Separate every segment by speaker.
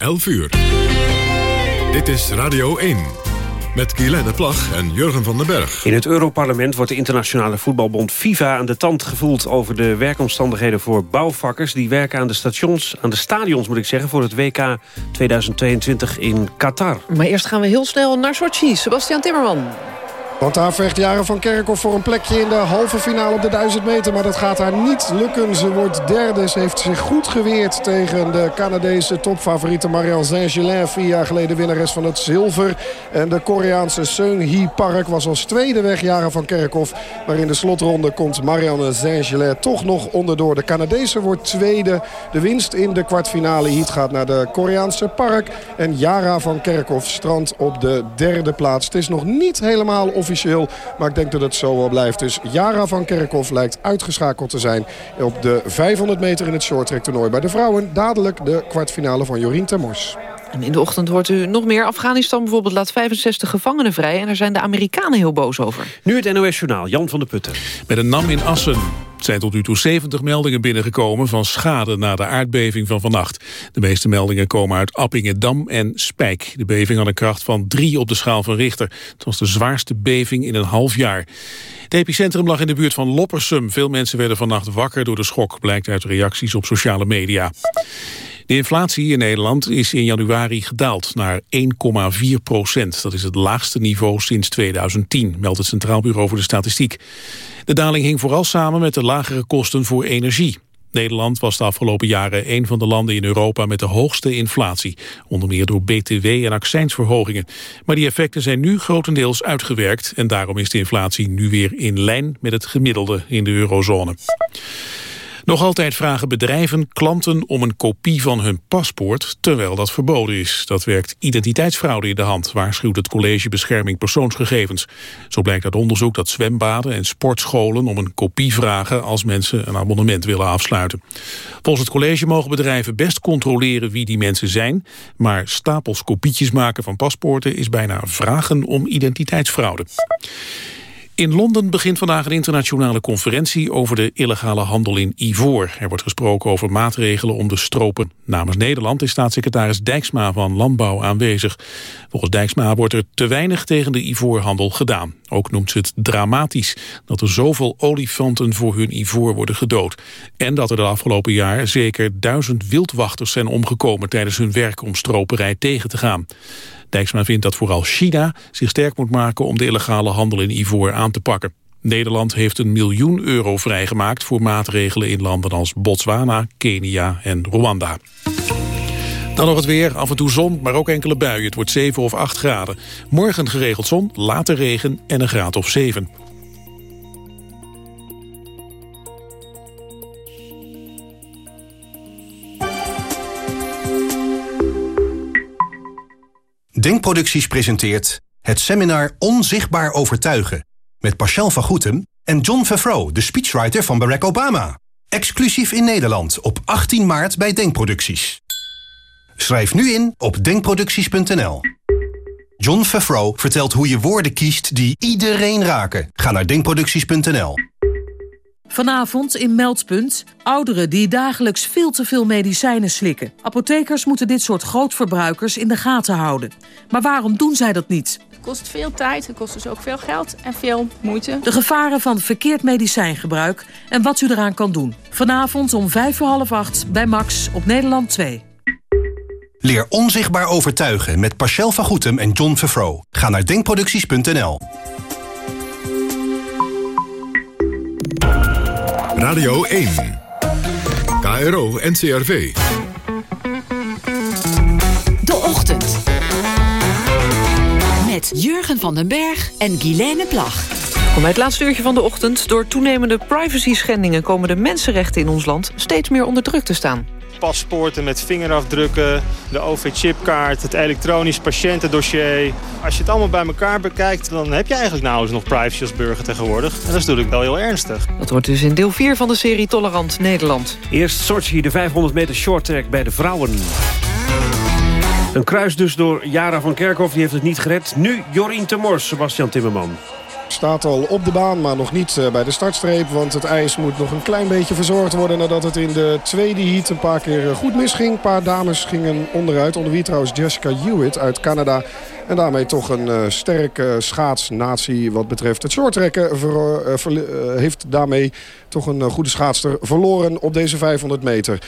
Speaker 1: 11 uur. Dit is Radio 1. Met Guylaine Plag en Jurgen van den Berg.
Speaker 2: In het Europarlement wordt de internationale voetbalbond FIFA aan de tand gevoeld over de werkomstandigheden voor bouwvakkers die werken aan de stations, aan de stadions moet ik zeggen, voor het WK 2022 in Qatar.
Speaker 3: Maar eerst gaan we heel snel naar Sochi. Sebastian Timmerman.
Speaker 4: Want daar vecht Jaren van Kerkhoff voor een plekje in de halve finale op de 1000 meter. Maar dat gaat haar niet lukken. Ze wordt derde. Ze heeft zich goed geweerd tegen de Canadese topfavoriete Marianne Saint-Gelin. Vier jaar geleden winnares van het zilver. En de Koreaanse Seung Hee Park was als tweede weg Jaren van Kerkhoff. Maar in de slotronde komt Marianne Saint-Gelin toch nog onderdoor. De Canadese wordt tweede. De winst in de kwartfinale heat gaat naar de Koreaanse Park. En Jara van Kerkhoff strandt op de derde plaats. Het is nog niet helemaal officieel maar ik denk dat het zo wel blijft. Dus Jara van Kerkhoff lijkt uitgeschakeld te zijn op de 500 meter in het shorttrack toernooi. Bij de vrouwen dadelijk de kwartfinale van Jorien Termors.
Speaker 3: En in de ochtend hoort u nog meer. Afghanistan bijvoorbeeld laat 65 gevangenen vrij... en daar zijn de Amerikanen heel boos over.
Speaker 2: Nu het NOS Journaal, Jan van der Putten.
Speaker 5: Met een NAM in Assen zijn tot nu toe 70 meldingen binnengekomen van schade na de aardbeving van vannacht. De meeste meldingen komen uit Appingedam en Spijk. De beving had een kracht van 3 op de schaal van Richter. Het was de zwaarste beving in een half jaar. Het epicentrum lag in de buurt van Loppersum. Veel mensen werden vannacht wakker door de schok, blijkt uit reacties op sociale media. De inflatie in Nederland is in januari gedaald naar 1,4 procent. Dat is het laagste niveau sinds 2010, meldt het Centraal Bureau voor de Statistiek. De daling hing vooral samen met de lagere kosten voor energie. Nederland was de afgelopen jaren een van de landen in Europa met de hoogste inflatie. Onder meer door btw- en accijnsverhogingen. Maar die effecten zijn nu grotendeels uitgewerkt... en daarom is de inflatie nu weer in lijn met het gemiddelde in de eurozone. Nog altijd vragen bedrijven klanten om een kopie van hun paspoort, terwijl dat verboden is. Dat werkt identiteitsfraude in de hand, waarschuwt het College Bescherming Persoonsgegevens. Zo blijkt uit onderzoek dat zwembaden en sportscholen om een kopie vragen als mensen een abonnement willen afsluiten. Volgens het college mogen bedrijven best controleren wie die mensen zijn, maar stapels kopietjes maken van paspoorten is bijna vragen om identiteitsfraude. In Londen begint vandaag een internationale conferentie over de illegale handel in ivoor. Er wordt gesproken over maatregelen om de stropen. Namens Nederland is staatssecretaris Dijksma van Landbouw aanwezig. Volgens Dijksma wordt er te weinig tegen de ivoorhandel gedaan. Ook noemt ze het dramatisch dat er zoveel olifanten voor hun ivoor worden gedood. En dat er de afgelopen jaar zeker duizend wildwachters zijn omgekomen tijdens hun werk om stroperij tegen te gaan. Dijksma vindt dat vooral China zich sterk moet maken om de illegale handel in ivoor aan te pakken. Nederland heeft een miljoen euro vrijgemaakt voor maatregelen in landen als Botswana, Kenia en Rwanda. Dan nog het weer, af en toe zon, maar ook enkele buien. Het wordt 7 of 8 graden. Morgen geregeld zon, later regen en een graad of 7.
Speaker 6: Denkproducties presenteert het seminar Onzichtbaar Overtuigen... met Pascal van Goetem en John Favreau, de speechwriter van Barack Obama. Exclusief in Nederland op 18 maart bij Denkproducties. Schrijf nu in op denkproducties.nl. John Favreau vertelt hoe je woorden kiest die iedereen raken. Ga naar denkproducties.nl.
Speaker 7: Vanavond in Meldpunt. Ouderen die dagelijks veel te veel medicijnen slikken. Apothekers moeten dit soort grootverbruikers in de gaten houden. Maar waarom doen zij dat niet?
Speaker 8: Het kost veel tijd, het kost dus ook veel geld en veel moeite.
Speaker 7: De gevaren van verkeerd medicijngebruik en wat u eraan kan doen. Vanavond om vijf voor half acht bij Max op Nederland 2.
Speaker 6: Leer onzichtbaar overtuigen met Pascal van Goetem en John Favreau. Ga naar denkproducties.nl.
Speaker 1: Radio 1. KRO NCRV.
Speaker 9: De Ochtend. Met Jurgen van den Berg en Guilaine Plag.
Speaker 3: Kom bij het laatste uurtje van de ochtend. Door toenemende privacy-schendingen komen de mensenrechten in ons land steeds meer onder druk te staan
Speaker 10: paspoorten met vingerafdrukken, de OV-chipkaart, het elektronisch patiëntendossier. Als je het allemaal bij elkaar bekijkt, dan heb je eigenlijk nauwelijks nog privacy als burger tegenwoordig. En dat is natuurlijk wel heel ernstig.
Speaker 3: Dat wordt dus in deel 4 van de serie Tolerant Nederland.
Speaker 2: Eerst Sochi, de 500 meter shorttrack bij de vrouwen. Een kruis dus door Jara van Kerkhoff, die heeft het niet gered. Nu Jorien Temors, Sebastian Timmerman.
Speaker 4: Staat al op de baan, maar nog niet bij de startstreep. Want het ijs moet nog een klein beetje verzorgd worden... nadat het in de tweede heat een paar keer goed misging. Een paar dames gingen onderuit. Onder wie trouwens Jessica Hewitt uit Canada en daarmee toch een uh, sterke schaatsnatie wat betreft het shorttrekken. Ver, uh, heeft daarmee toch een goede schaatster verloren op deze 500 meter.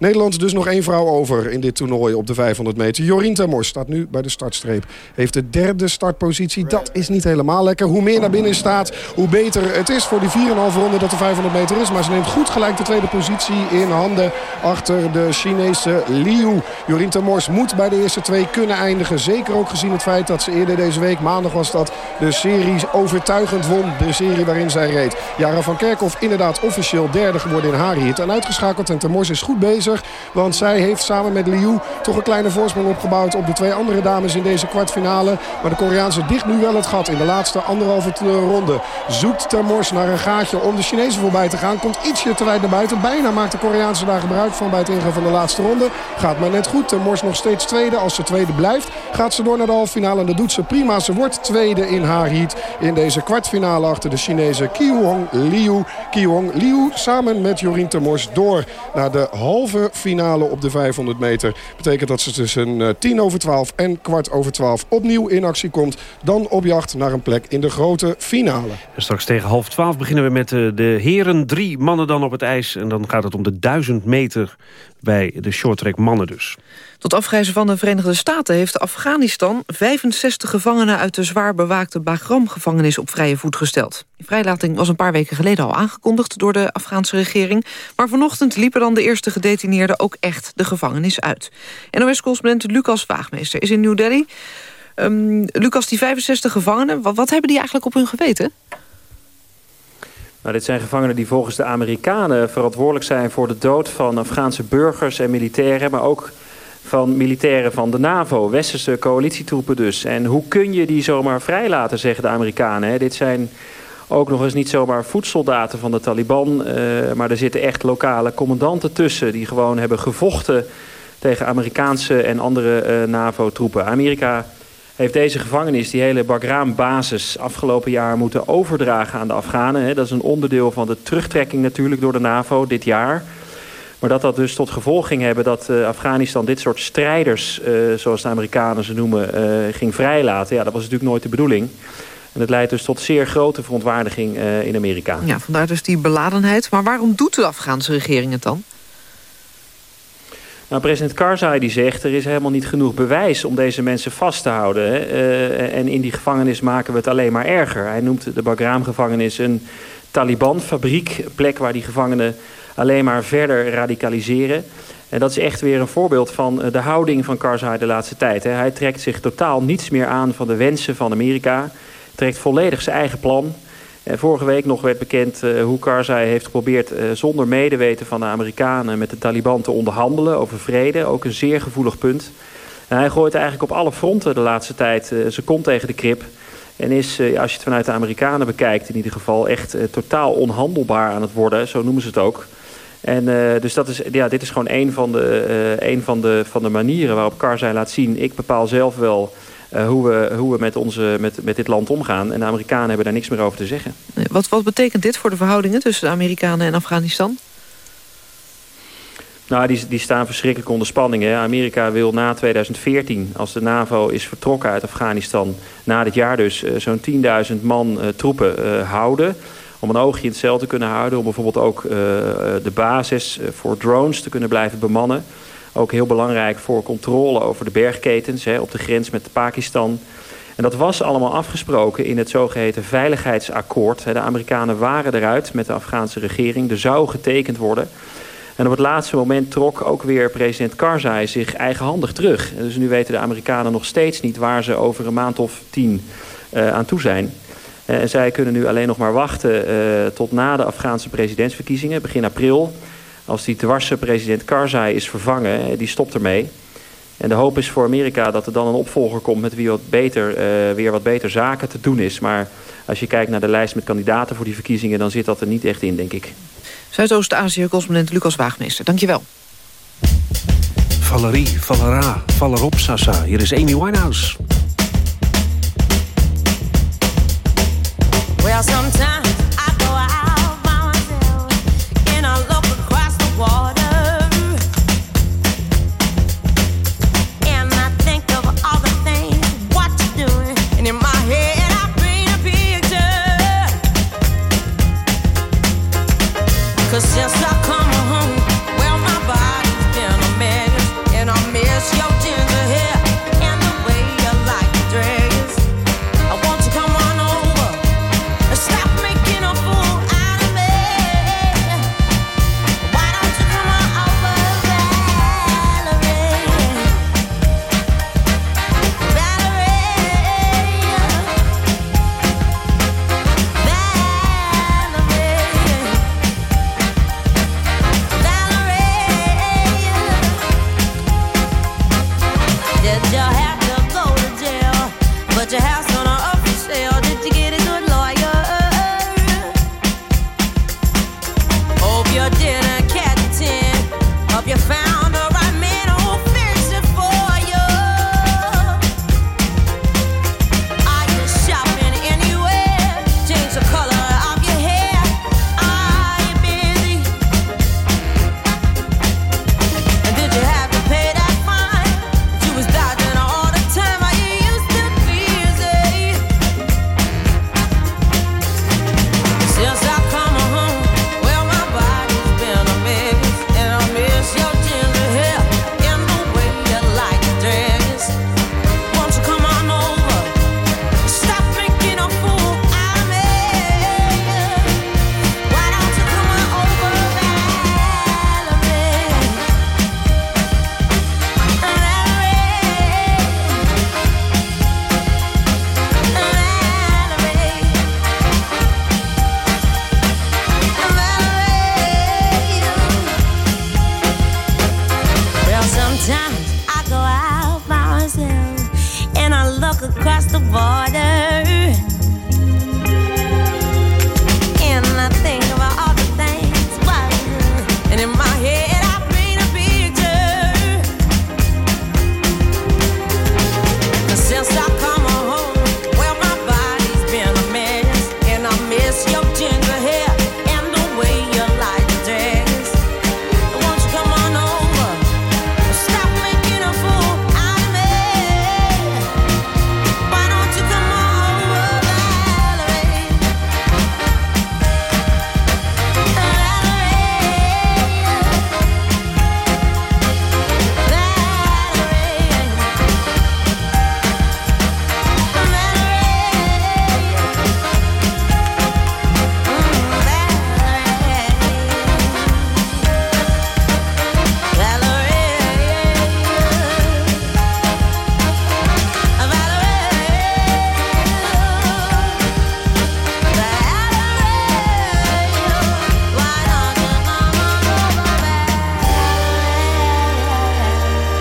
Speaker 4: Nederland dus nog één vrouw over in dit toernooi op de 500 meter. Jorien Termors staat nu bij de startstreep. Heeft de derde startpositie. Dat is niet helemaal lekker. Hoe meer naar binnen staat, hoe beter het is voor die 4,5 ronde dat de 500 meter is. Maar ze neemt goed gelijk de tweede positie in handen achter de Chinese Liu. Jorien Termors moet bij de eerste twee kunnen eindigen. Zeker ook gezien het dat ze eerder deze week, maandag was dat, de serie overtuigend won. De serie waarin zij reed. Jara van Kerkhoff inderdaad officieel derde geworden in haar heat. En uitgeschakeld en Termors is goed bezig. Want zij heeft samen met Liu toch een kleine voorsprong opgebouwd op de twee andere dames in deze kwartfinale. Maar de Koreaanse dicht nu wel het gat in de laatste anderhalve ronde. Zoekt Termors naar een gaatje om de Chinezen voorbij te gaan. Komt ietsje te wijd naar buiten. Bijna maakt de Koreaanse daar gebruik van bij het ingaan van de laatste ronde. Gaat maar net goed. Termors nog steeds tweede. Als ze tweede blijft gaat ze door naar de halve finale. En dat doet ze prima. Ze wordt tweede in haar heat in deze kwartfinale achter de Chinese Kiwong Liu. Kiwong Liu samen met Jorien Termors door naar de halve finale op de 500 meter. Betekent dat ze tussen 10 eh, over 12 en kwart over 12 opnieuw in actie komt. Dan op jacht naar een plek in de grote finale.
Speaker 2: Straks tegen half 12 beginnen we met eh, de heren. Drie mannen dan op het ijs. En dan gaat het om de 1000 meter bij de shorttrack mannen dus.
Speaker 3: Tot afreizen van de Verenigde Staten heeft Afghanistan 65 gevangenen uit de zwaar bewaakte Bagram-gevangenis op vrije voet gesteld. Die vrijlating was een paar weken geleden al aangekondigd door de Afghaanse regering. Maar vanochtend liepen dan de eerste gedetineerden ook echt de gevangenis uit. NOS-correspondent Lucas Waagmeester is in New Delhi. Um, Lucas, die 65 gevangenen, wat, wat hebben die eigenlijk op hun geweten?
Speaker 11: Nou, dit zijn gevangenen die volgens de Amerikanen verantwoordelijk zijn voor de dood van Afghaanse burgers en militairen, maar ook van militairen van de NAVO, westerse coalitietroepen dus. En hoe kun je die zomaar vrijlaten, zeggen de Amerikanen. Hè? Dit zijn ook nog eens niet zomaar voedsoldaten van de Taliban, uh, maar er zitten echt lokale commandanten tussen die gewoon hebben gevochten tegen Amerikaanse en andere uh, NAVO-troepen. Amerika heeft deze gevangenis, die hele Bagram-basis, afgelopen jaar moeten overdragen aan de Afghanen. Hè. Dat is een onderdeel van de terugtrekking natuurlijk door de NAVO dit jaar. Maar dat dat dus tot gevolg ging hebben dat uh, Afghanistan dit soort strijders, uh, zoals de Amerikanen ze noemen, uh, ging vrijlaten. Ja, dat was natuurlijk nooit de bedoeling. En het leidt dus tot zeer grote verontwaardiging in Amerika.
Speaker 3: Ja, vandaar dus die beladenheid. Maar waarom doet de Afghaanse regering het dan?
Speaker 11: Nou, president Karzai die zegt... er is helemaal niet genoeg bewijs om deze mensen vast te houden. Hè? En in die gevangenis maken we het alleen maar erger. Hij noemt de Bagram-gevangenis een Taliban-fabriek. plek waar die gevangenen alleen maar verder radicaliseren. En dat is echt weer een voorbeeld van de houding van Karzai de laatste tijd. Hij trekt zich totaal niets meer aan van de wensen van Amerika. Trekt volledig zijn eigen plan... Vorige week nog werd bekend uh, hoe Karzai heeft geprobeerd... Uh, zonder medeweten van de Amerikanen met de Taliban te onderhandelen over vrede. Ook een zeer gevoelig punt. En hij gooit eigenlijk op alle fronten de laatste tijd zijn kont tegen de krip. En is, als je het vanuit de Amerikanen bekijkt in ieder geval... echt totaal onhandelbaar aan het worden, zo noemen ze het ook. En dus dat is, ja, dit is gewoon een van de, een van de, van de manieren waarop Karzai laat zien... ik bepaal zelf wel hoe we, hoe we met, onze, met, met dit land omgaan. En de Amerikanen hebben daar niks meer over te zeggen.
Speaker 3: Wat, wat betekent dit voor de verhoudingen tussen de Amerikanen en Afghanistan?
Speaker 11: Nou, die, die staan verschrikkelijk onder spanning. Hè. Amerika wil na 2014, als de NAVO is vertrokken uit Afghanistan... na dit jaar dus uh, zo'n 10.000 man uh, troepen uh, houden... om een oogje in het cel te kunnen houden... om bijvoorbeeld ook de basis voor drones te kunnen blijven bemannen... Ook heel belangrijk voor controle over de bergketens hè, op de grens met Pakistan. En dat was allemaal afgesproken in het zogeheten veiligheidsakkoord. De Amerikanen waren eruit met de Afghaanse regering. Er zou getekend worden. En op het laatste moment trok ook weer president Karzai zich eigenhandig terug. Dus nu weten de Amerikanen nog steeds niet waar ze over een maand of tien uh, aan toe zijn. Uh, en zij kunnen nu alleen nog maar wachten uh, tot na de Afghaanse presidentsverkiezingen, begin april als die dwarse president Karzai is vervangen, die stopt ermee. En de hoop is voor Amerika dat er dan een opvolger komt met wie wat beter, weer wat beter zaken te doen is. Maar als je kijkt naar de lijst met kandidaten voor die verkiezingen, dan zit dat er niet echt in, denk ik.
Speaker 3: Zuidoost-Azië-correspondent Lucas Waagmeester, dankjewel.
Speaker 2: Valerie, Valera, Valerop, Sasa. Hier is Amy Winehouse.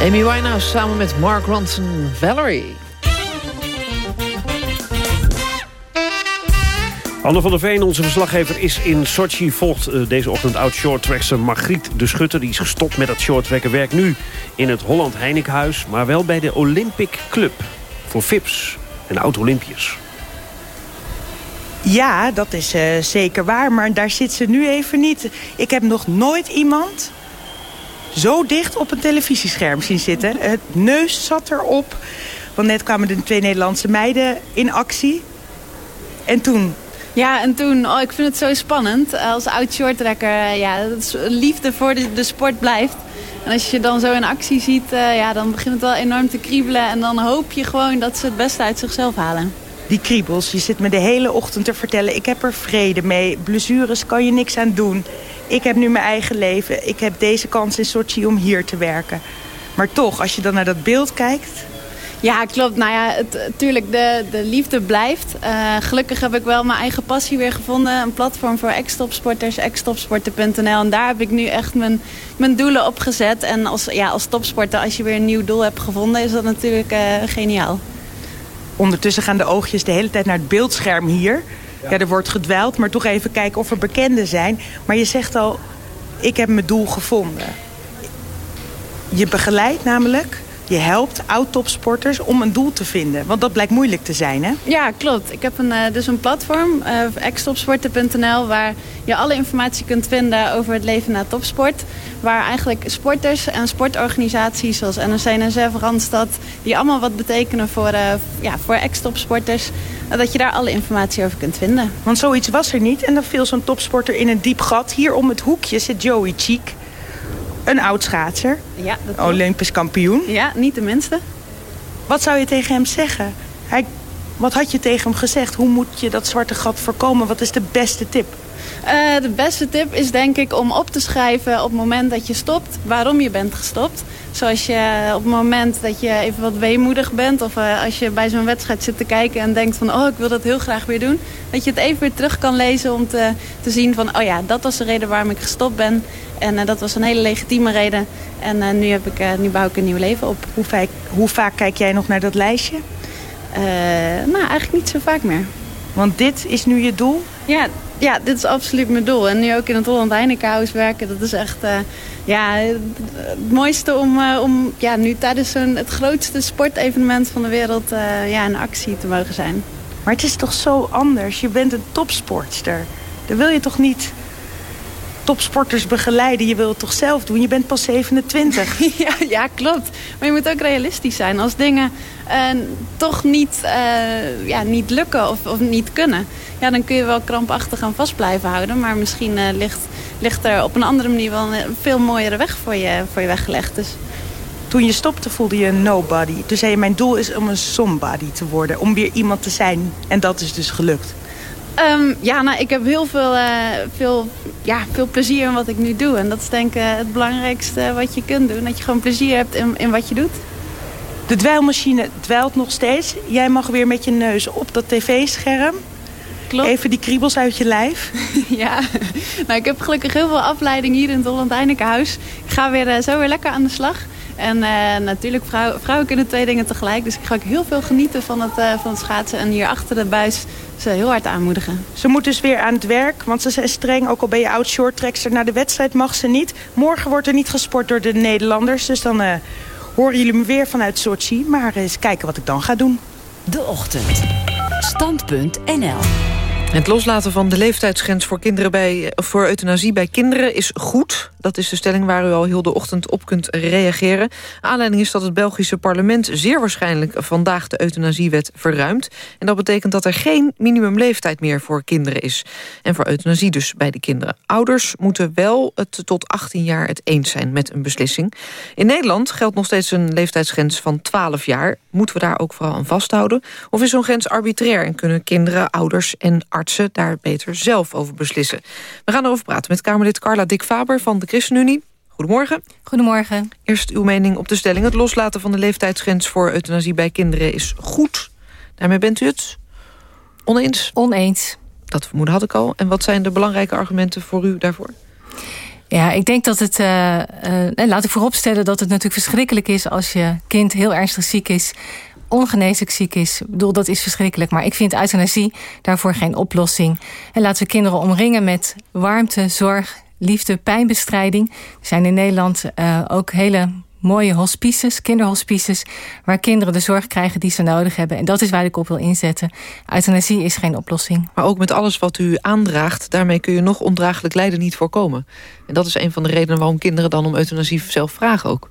Speaker 3: Amy Winehouse samen met Mark Ronson, Valerie.
Speaker 2: Anne van der Veen, onze verslaggever, is in Sochi. Volgt uh, deze ochtend oud-shorttrackster Margriet de Schutter. Die is gestopt met het shorttracken. Werkt nu in het Holland Heinekenhuis. Maar wel bij de Olympic Club. Voor FIPS en oud-Olympiërs.
Speaker 12: Ja, dat is uh, zeker waar. Maar daar zit ze nu even niet. Ik heb nog nooit iemand zo dicht op een televisiescherm zien zitten. Het neus zat erop. Want net kwamen de twee Nederlandse meiden in actie. En toen?
Speaker 13: Ja, en toen, oh, ik vind het zo spannend. Als oud shorttrekker, ja, dat is liefde voor de, sport blijft. En als je je dan zo in actie ziet, uh, ja, dan begint het wel enorm te kriebelen. En dan hoop je gewoon dat ze het beste uit zichzelf halen.
Speaker 12: Die kriebels, je zit me de hele ochtend te vertellen... ik heb er vrede mee, blessures kan je niks aan doen ik heb nu mijn eigen leven. Ik heb deze kans in Sochi om hier te werken. Maar toch, als je dan naar dat beeld kijkt...
Speaker 13: Ja, klopt. Nou ja, natuurlijk, de, de liefde blijft. Uh, gelukkig heb ik wel mijn eigen passie weer gevonden. Een platform voor ex-topsporters, ex-topsporter.nl. En daar heb ik nu echt mijn, mijn doelen op gezet. En als, ja, als topsporter, als je weer een nieuw doel hebt gevonden... is dat natuurlijk uh, geniaal.
Speaker 12: Ondertussen gaan de oogjes de hele tijd naar het beeldscherm hier... Ja. er wordt gedwijld, maar toch even kijken of er bekenden zijn. Maar je zegt al, ik heb mijn doel gevonden. Je begeleidt namelijk Je helpt oud-topsporters om een doel te vinden. Want dat blijkt moeilijk te zijn, hè?
Speaker 13: Ja, klopt. Ik heb een, uh, dus een platform, uh, extopsporten.nl... waar je alle informatie kunt vinden over het leven na topsport. Waar eigenlijk sporters en sportorganisaties zoals NOC, NSF, Randstad... die allemaal wat betekenen voor, uh, ja, voor ex-topsporters... dat je daar alle informatie over kunt vinden.
Speaker 12: Want zoiets was er niet en dan viel zo'n topsporter in een diep gat. Hier om het hoekje zit Joey Cheek. Een oud schaatser.
Speaker 13: Ja, dat
Speaker 12: Olympisch kampioen.
Speaker 13: Ja, niet de minste.
Speaker 12: Wat zou je tegen hem zeggen? Hij, wat had je tegen hem gezegd? Hoe moet je dat zwarte gat voorkomen? Wat is de beste tip?
Speaker 13: Uh, de beste tip is denk ik om op te schrijven op het moment dat je stopt... waarom je bent gestopt. Zoals je op het moment dat je even wat weemoedig bent... of uh, als je bij zo'n wedstrijd zit te kijken en denkt van... oh, ik wil dat heel graag weer doen. Dat je het even weer terug kan lezen om te, te zien van... oh ja, dat was de reden waarom ik gestopt ben. En uh, dat was een hele legitieme reden. En nu, heb ik, nu bouw ik een nieuw leven op.
Speaker 12: Hoe vaak, hoe vaak kijk jij nog naar dat lijstje?
Speaker 13: nou, eigenlijk niet zo vaak meer.
Speaker 12: Want dit is nu je doel?
Speaker 13: Ja, ja, dit is absoluut mijn doel. En nu ook in het Holland Heinekenhuis werken, dat is echt uh, ja, het mooiste om, uh, om ja, nu tijdens zo'n het grootste sportevenement van de wereld uh, ja, in actie te mogen zijn.
Speaker 12: Maar het is toch zo anders? Je bent een topsportster. Dan wil je toch niet topsporters begeleiden. Je wilt het toch zelf doen? Je bent pas 27.
Speaker 13: ja, ja, klopt. Maar je moet ook realistisch zijn. Als dingen uh, toch niet, uh, ja, niet lukken of, of niet kunnen... Ja, dan kun je wel krampachtig aan vast blijven houden. Maar misschien uh, ligt, ligt er op een andere manier wel een veel mooiere weg voor je, voor je weggelegd. Dus
Speaker 12: toen je stopte voelde je een nobody. Toen zei je, mijn doel is om een somebody te worden. Om weer iemand te zijn. En dat is dus gelukt.
Speaker 13: Um, ja, nou, ik heb heel veel, uh, veel, ja, veel plezier in wat ik nu doe. En dat is denk ik uh, het belangrijkste wat je kunt doen. Dat je gewoon plezier hebt in, in wat je doet.
Speaker 12: De dweilmachine dweilt nog steeds. Jij mag weer met je neus op dat tv-scherm.
Speaker 13: Klopt.
Speaker 12: Even die kriebels uit je lijf.
Speaker 13: ja, nou, ik heb gelukkig heel veel afleiding hier in het Holland Heinekenhuis. Ik ga weer, uh, zo weer lekker aan de slag. En uh, natuurlijk, vrouw, vrouwen kunnen twee dingen tegelijk. Dus ik ga ook heel veel genieten van het, uh, van het schaatsen. En hier achter de buis ze heel hard aanmoedigen.
Speaker 12: Ze moet dus weer aan het werk, want ze zijn streng. Ook al ben je oud shorttrekster, naar de wedstrijd mag ze niet. Morgen wordt er niet gesport door de Nederlanders. Dus dan uh, horen jullie me weer vanuit Sochi. Maar eens kijken wat ik dan ga doen.
Speaker 9: De Ochtend. Stand.nl
Speaker 3: het loslaten van de leeftijdsgrens voor, kinderen bij, voor euthanasie bij kinderen is goed. Dat is de stelling waar u al heel de ochtend op kunt reageren. Aanleiding is dat het Belgische parlement zeer waarschijnlijk vandaag de euthanasiewet verruimt. En dat betekent dat er geen minimumleeftijd meer voor kinderen is. En voor euthanasie dus bij de kinderen. Ouders moeten wel het tot 18 jaar het eens zijn met een beslissing. In Nederland geldt nog steeds een leeftijdsgrens van 12 jaar. Moeten we daar ook vooral aan vasthouden? Of is zo'n grens arbitrair en kunnen kinderen, ouders en daar beter zelf over beslissen? We gaan erover praten met Kamerlid Carla Dick Faber van de ChristenUnie. Goedemorgen.
Speaker 14: Goedemorgen.
Speaker 3: Eerst uw mening op de stelling. Het loslaten van de leeftijdsgrens voor euthanasie bij kinderen is goed. Daarmee bent u het oneens?
Speaker 14: Oneens.
Speaker 3: Dat vermoeden had ik al. En wat zijn de belangrijke argumenten voor u daarvoor?
Speaker 14: Ja, ik denk dat het... Uh, uh, laat ik vooropstellen dat het natuurlijk verschrikkelijk is... als je kind heel ernstig ziek is ongeneeslijk ziek is. Ik bedoel, dat is verschrikkelijk. Maar ik vind euthanasie daarvoor geen oplossing. En laten we kinderen omringen met warmte, zorg, liefde, pijnbestrijding. Er zijn in Nederland uh, ook hele mooie hospices, kinderhospices... waar kinderen de zorg krijgen die ze nodig hebben. En dat is waar ik op wil inzetten. Euthanasie is geen oplossing.
Speaker 3: Maar ook met alles wat u aandraagt... daarmee kun je nog ondraaglijk lijden niet voorkomen. En dat is een van de redenen waarom kinderen dan om euthanasie zelf vragen ook.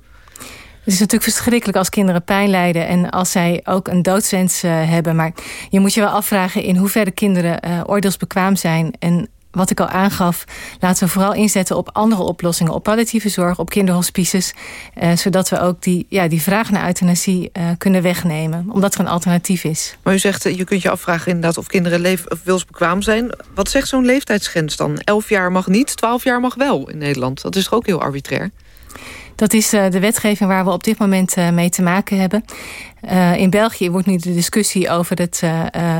Speaker 14: Is natuurlijk verschrikkelijk als kinderen pijn lijden... en als zij ook een doodswens uh, hebben. Maar je moet je wel afvragen in hoeverre kinderen uh, oordeelsbekwaam zijn... en wat ik al aangaf, laten we vooral inzetten op andere oplossingen. Op palliatieve zorg, op kinderhospices. Eh, zodat we ook die, ja, die vraag naar euthanasie kunnen wegnemen. Omdat er een alternatief is.
Speaker 3: Maar u zegt, je kunt je afvragen inderdaad of kinderen leef, of wilsbekwaam zijn. Wat zegt zo'n leeftijdsgrens dan? Elf jaar mag niet, twaalf jaar mag wel in Nederland. Dat is toch ook heel arbitrair?
Speaker 14: Dat is uh, de wetgeving waar we op dit moment uh, mee te maken hebben. Uh, in België wordt nu de discussie over het,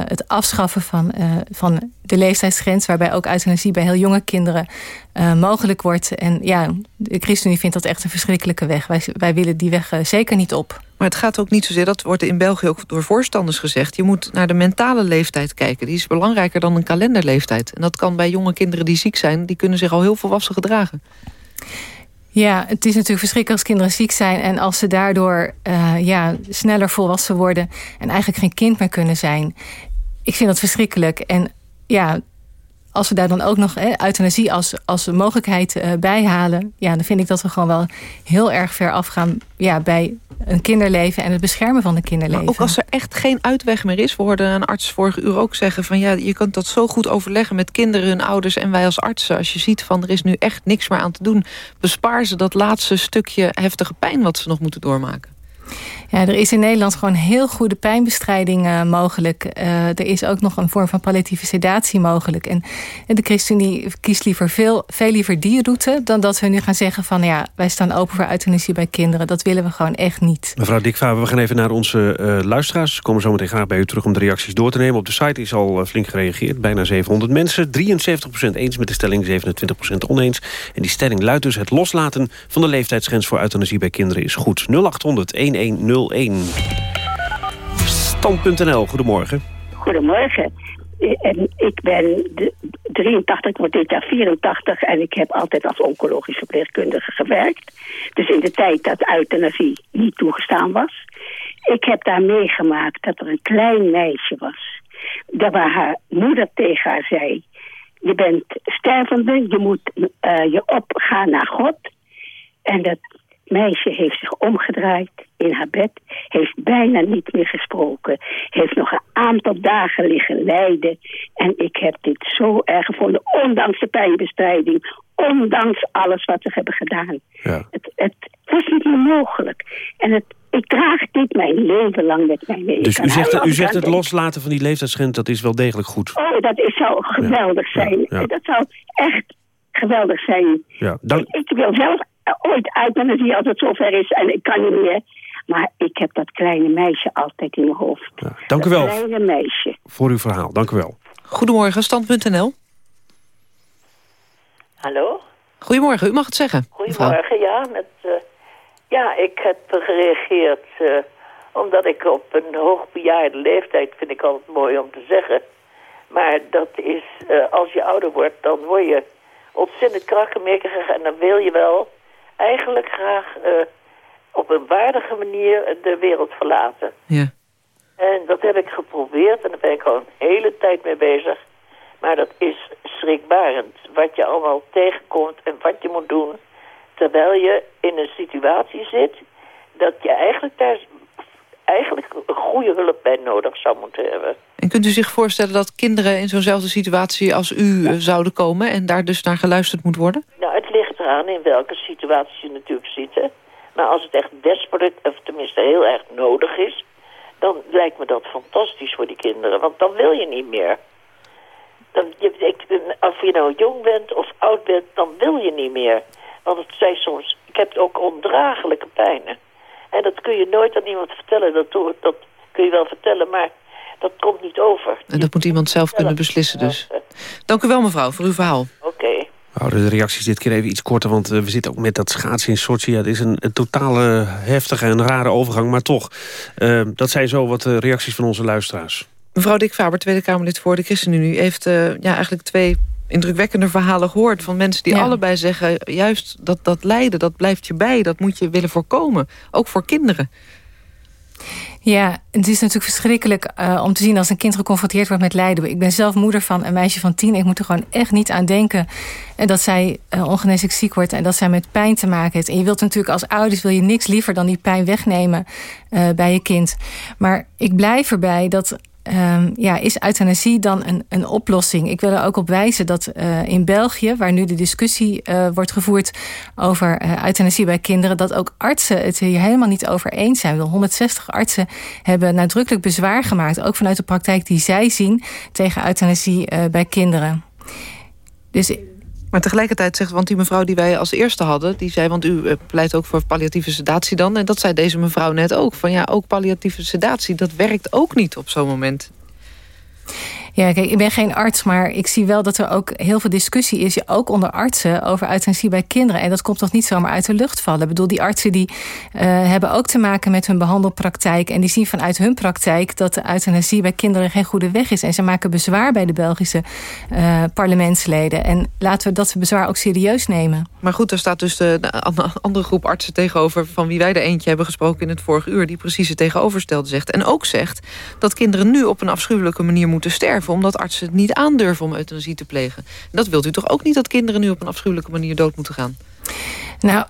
Speaker 14: het afschaffen van, van de leeftijdsgrens... waarbij ook euthanasie bij heel jonge kinderen mogelijk wordt. En ja, de ChristenUnie vindt dat echt een verschrikkelijke weg. Wij, wij willen die weg zeker niet op.
Speaker 3: Maar het gaat ook niet zozeer, dat wordt in België ook door voorstanders gezegd... je moet naar de mentale leeftijd kijken. Die is belangrijker dan een kalenderleeftijd. En dat kan bij jonge kinderen die ziek zijn... die kunnen zich al heel volwassen gedragen.
Speaker 14: Ja, het is natuurlijk verschrikkelijk als kinderen ziek zijn... en als ze daardoor uh, ja, sneller volwassen worden... en eigenlijk geen kind meer kunnen zijn. Ik vind dat verschrikkelijk. En ja, als we daar dan ook nog euthanasie als, als mogelijkheid uh, bij halen... Ja, dan vind ik dat we gewoon wel heel erg ver afgaan ja, bij een kinderleven... en het beschermen van een kinderleven.
Speaker 3: Maar ook als er echt geen uitweg meer is... we hoorden een arts vorige uur ook zeggen... van ja, je kunt dat zo goed overleggen met kinderen, hun ouders... en wij als artsen. Als je ziet van er is nu echt niks meer aan te doen... bespaar ze dat laatste stukje heftige pijn wat ze nog moeten doormaken.
Speaker 14: Ja, er is in Nederland gewoon heel goede pijnbestrijding uh, mogelijk. Uh, er is ook nog een vorm van palliatieve sedatie mogelijk. En, en de ChristenUnie kiest liever veel, veel liever die route... dan dat we nu gaan zeggen van ja, wij staan open voor euthanasie bij kinderen. Dat willen we gewoon echt niet.
Speaker 2: Mevrouw Dikvaber, we gaan even naar onze uh, luisteraars. We komen zo meteen graag bij u terug om de reacties door te nemen. Op de site is al flink gereageerd. Bijna 700 mensen. 73% eens met de stelling, 27% oneens. En die stelling luidt dus het loslaten van de leeftijdsgrens voor euthanasie bij kinderen is goed. 0800 1101 Stand.nl, goedemorgen.
Speaker 15: Goedemorgen. En ik ben 83, ik word dit jaar 84 en ik heb altijd als oncologisch verpleegkundige gewerkt. Dus in de tijd dat euthanasie niet toegestaan was. Ik heb daar meegemaakt dat er een klein meisje was. Dat waar haar moeder tegen haar zei... je bent stervende, je moet uh, je opgaan naar God. En dat meisje heeft zich omgedraaid in haar bed, heeft bijna niet meer gesproken, heeft nog een aantal dagen liggen lijden. En ik heb dit zo erg gevonden, ondanks de pijnbestrijding, ondanks alles wat ze hebben gedaan. Ja. Het, het was niet meer mogelijk. En het, ik draag dit mijn leven lang met mij mee.
Speaker 2: Dus u zegt, u zegt het loslaten van die leeftijdsgrens, dat is wel degelijk goed?
Speaker 15: Oh, dat is, zou geweldig zijn. Dat zou echt geweldig zijn.
Speaker 2: Ja, dan...
Speaker 15: Ik wil zelf ooit euthanasie als het zover is en ik kan niet meer. Maar ik heb dat kleine meisje altijd in mijn hoofd. Ja,
Speaker 2: dank u wel.
Speaker 15: kleine meisje.
Speaker 2: Voor uw verhaal, dank u wel.
Speaker 3: Goedemorgen, stand.nl.
Speaker 16: Hallo?
Speaker 3: Goedemorgen, u mag het zeggen.
Speaker 16: Goedemorgen, ja. Met, uh, ja, ik heb gereageerd uh, omdat ik op een hoogbejaarde leeftijd, vind ik altijd mooi om te zeggen. Maar dat is, uh, als je ouder wordt, dan word je ontzettend krakkemikkig en dan wil je wel eigenlijk graag uh, op een waardige manier de wereld verlaten.
Speaker 3: Ja.
Speaker 16: En dat heb ik geprobeerd en daar ben ik al een hele tijd mee bezig. Maar dat is schrikbarend. Wat je allemaal tegenkomt en wat je moet doen. Terwijl je in een situatie zit dat je eigenlijk daar eigenlijk een goede hulp bij nodig zou moeten hebben.
Speaker 3: En kunt u zich voorstellen dat kinderen in zo'nzelfde situatie als u eh, zouden komen... en daar dus naar geluisterd moet worden?
Speaker 16: In welke situatie je natuurlijk zit. Hè. Maar als het echt desperate, of tenminste heel erg nodig is... dan lijkt me dat fantastisch voor die kinderen. Want dan wil je niet meer. Dan, je, ik, of je nou jong bent of oud bent, dan wil je niet meer. Want het zijn soms... Ik heb ook ondraaglijke pijnen. En dat kun je nooit aan iemand vertellen. Dat, dat kun je wel vertellen, maar dat komt niet over.
Speaker 3: En dat moet iemand zelf kunnen beslissen dus. Dank u wel mevrouw voor uw verhaal.
Speaker 16: Oké.
Speaker 2: Houden de reacties dit keer even iets korter... want eh, we zitten ook met dat schaatsen in Sochi. Ja, het is een, een totale heftige en rare overgang, maar toch. Uh, dat zijn zo wat reacties van onze luisteraars.
Speaker 3: Mevrouw Dick Faber, Tweede Kamerlid voor de ChristenUnie... heeft uh, ja, eigenlijk twee indrukwekkende verhalen gehoord... van mensen die allebei zeggen... juist dat, dat lijden, dat blijft je bij. Dat moet je willen voorkomen. Ook voor kinderen.
Speaker 14: Ja, het is natuurlijk verschrikkelijk uh, om te zien als een kind geconfronteerd wordt met lijden. Ik ben zelf moeder van een meisje van tien. Ik moet er gewoon echt niet aan denken en dat zij uh, ongeneeslijk ziek wordt en dat zij met pijn te maken heeft. En je wilt natuurlijk als ouders wil je niks liever dan die pijn wegnemen bij je kind. Maar ik blijf erbij dat Um, ja, is euthanasie dan een, een oplossing? Ik wil er ook op wijzen dat uh, in België, waar nu de discussie uh, wordt gevoerd over uh, euthanasie bij kinderen, dat ook artsen het hier helemaal niet over eens zijn. 160 artsen hebben nadrukkelijk bezwaar gemaakt, ook vanuit de praktijk die zij zien, tegen euthanasie bij kinderen.
Speaker 3: Dus maar tegelijkertijd zegt, want die mevrouw die wij als eerste hadden... die zei, want u pleit ook voor palliatieve sedatie dan... en dat zei deze mevrouw net ook. Van ja, ook palliatieve sedatie, dat werkt ook niet op zo'n moment.
Speaker 14: Ja, kijk, ik ben geen arts, maar ik zie wel dat er ook heel veel discussie is, ook onder artsen, over euthanasie bij kinderen. En dat komt toch niet zomaar uit de lucht vallen. Ik bedoel, die artsen die uh, hebben ook te maken met hun behandelpraktijk. En die zien vanuit hun praktijk dat de euthanasie bij kinderen geen goede weg is. En ze maken bezwaar bij de Belgische uh, parlementsleden. En laten we dat bezwaar ook serieus nemen.
Speaker 3: Maar goed, er staat dus de, de andere groep artsen tegenover... van wie wij er eentje hebben gesproken in het vorige uur... die precies het tegenovergestelde zegt. En ook zegt dat kinderen nu op een afschuwelijke manier moeten sterven... omdat artsen het niet aandurven om euthanasie te plegen. En dat wilt u toch ook niet dat kinderen nu op een afschuwelijke manier dood moeten gaan?
Speaker 14: Nou,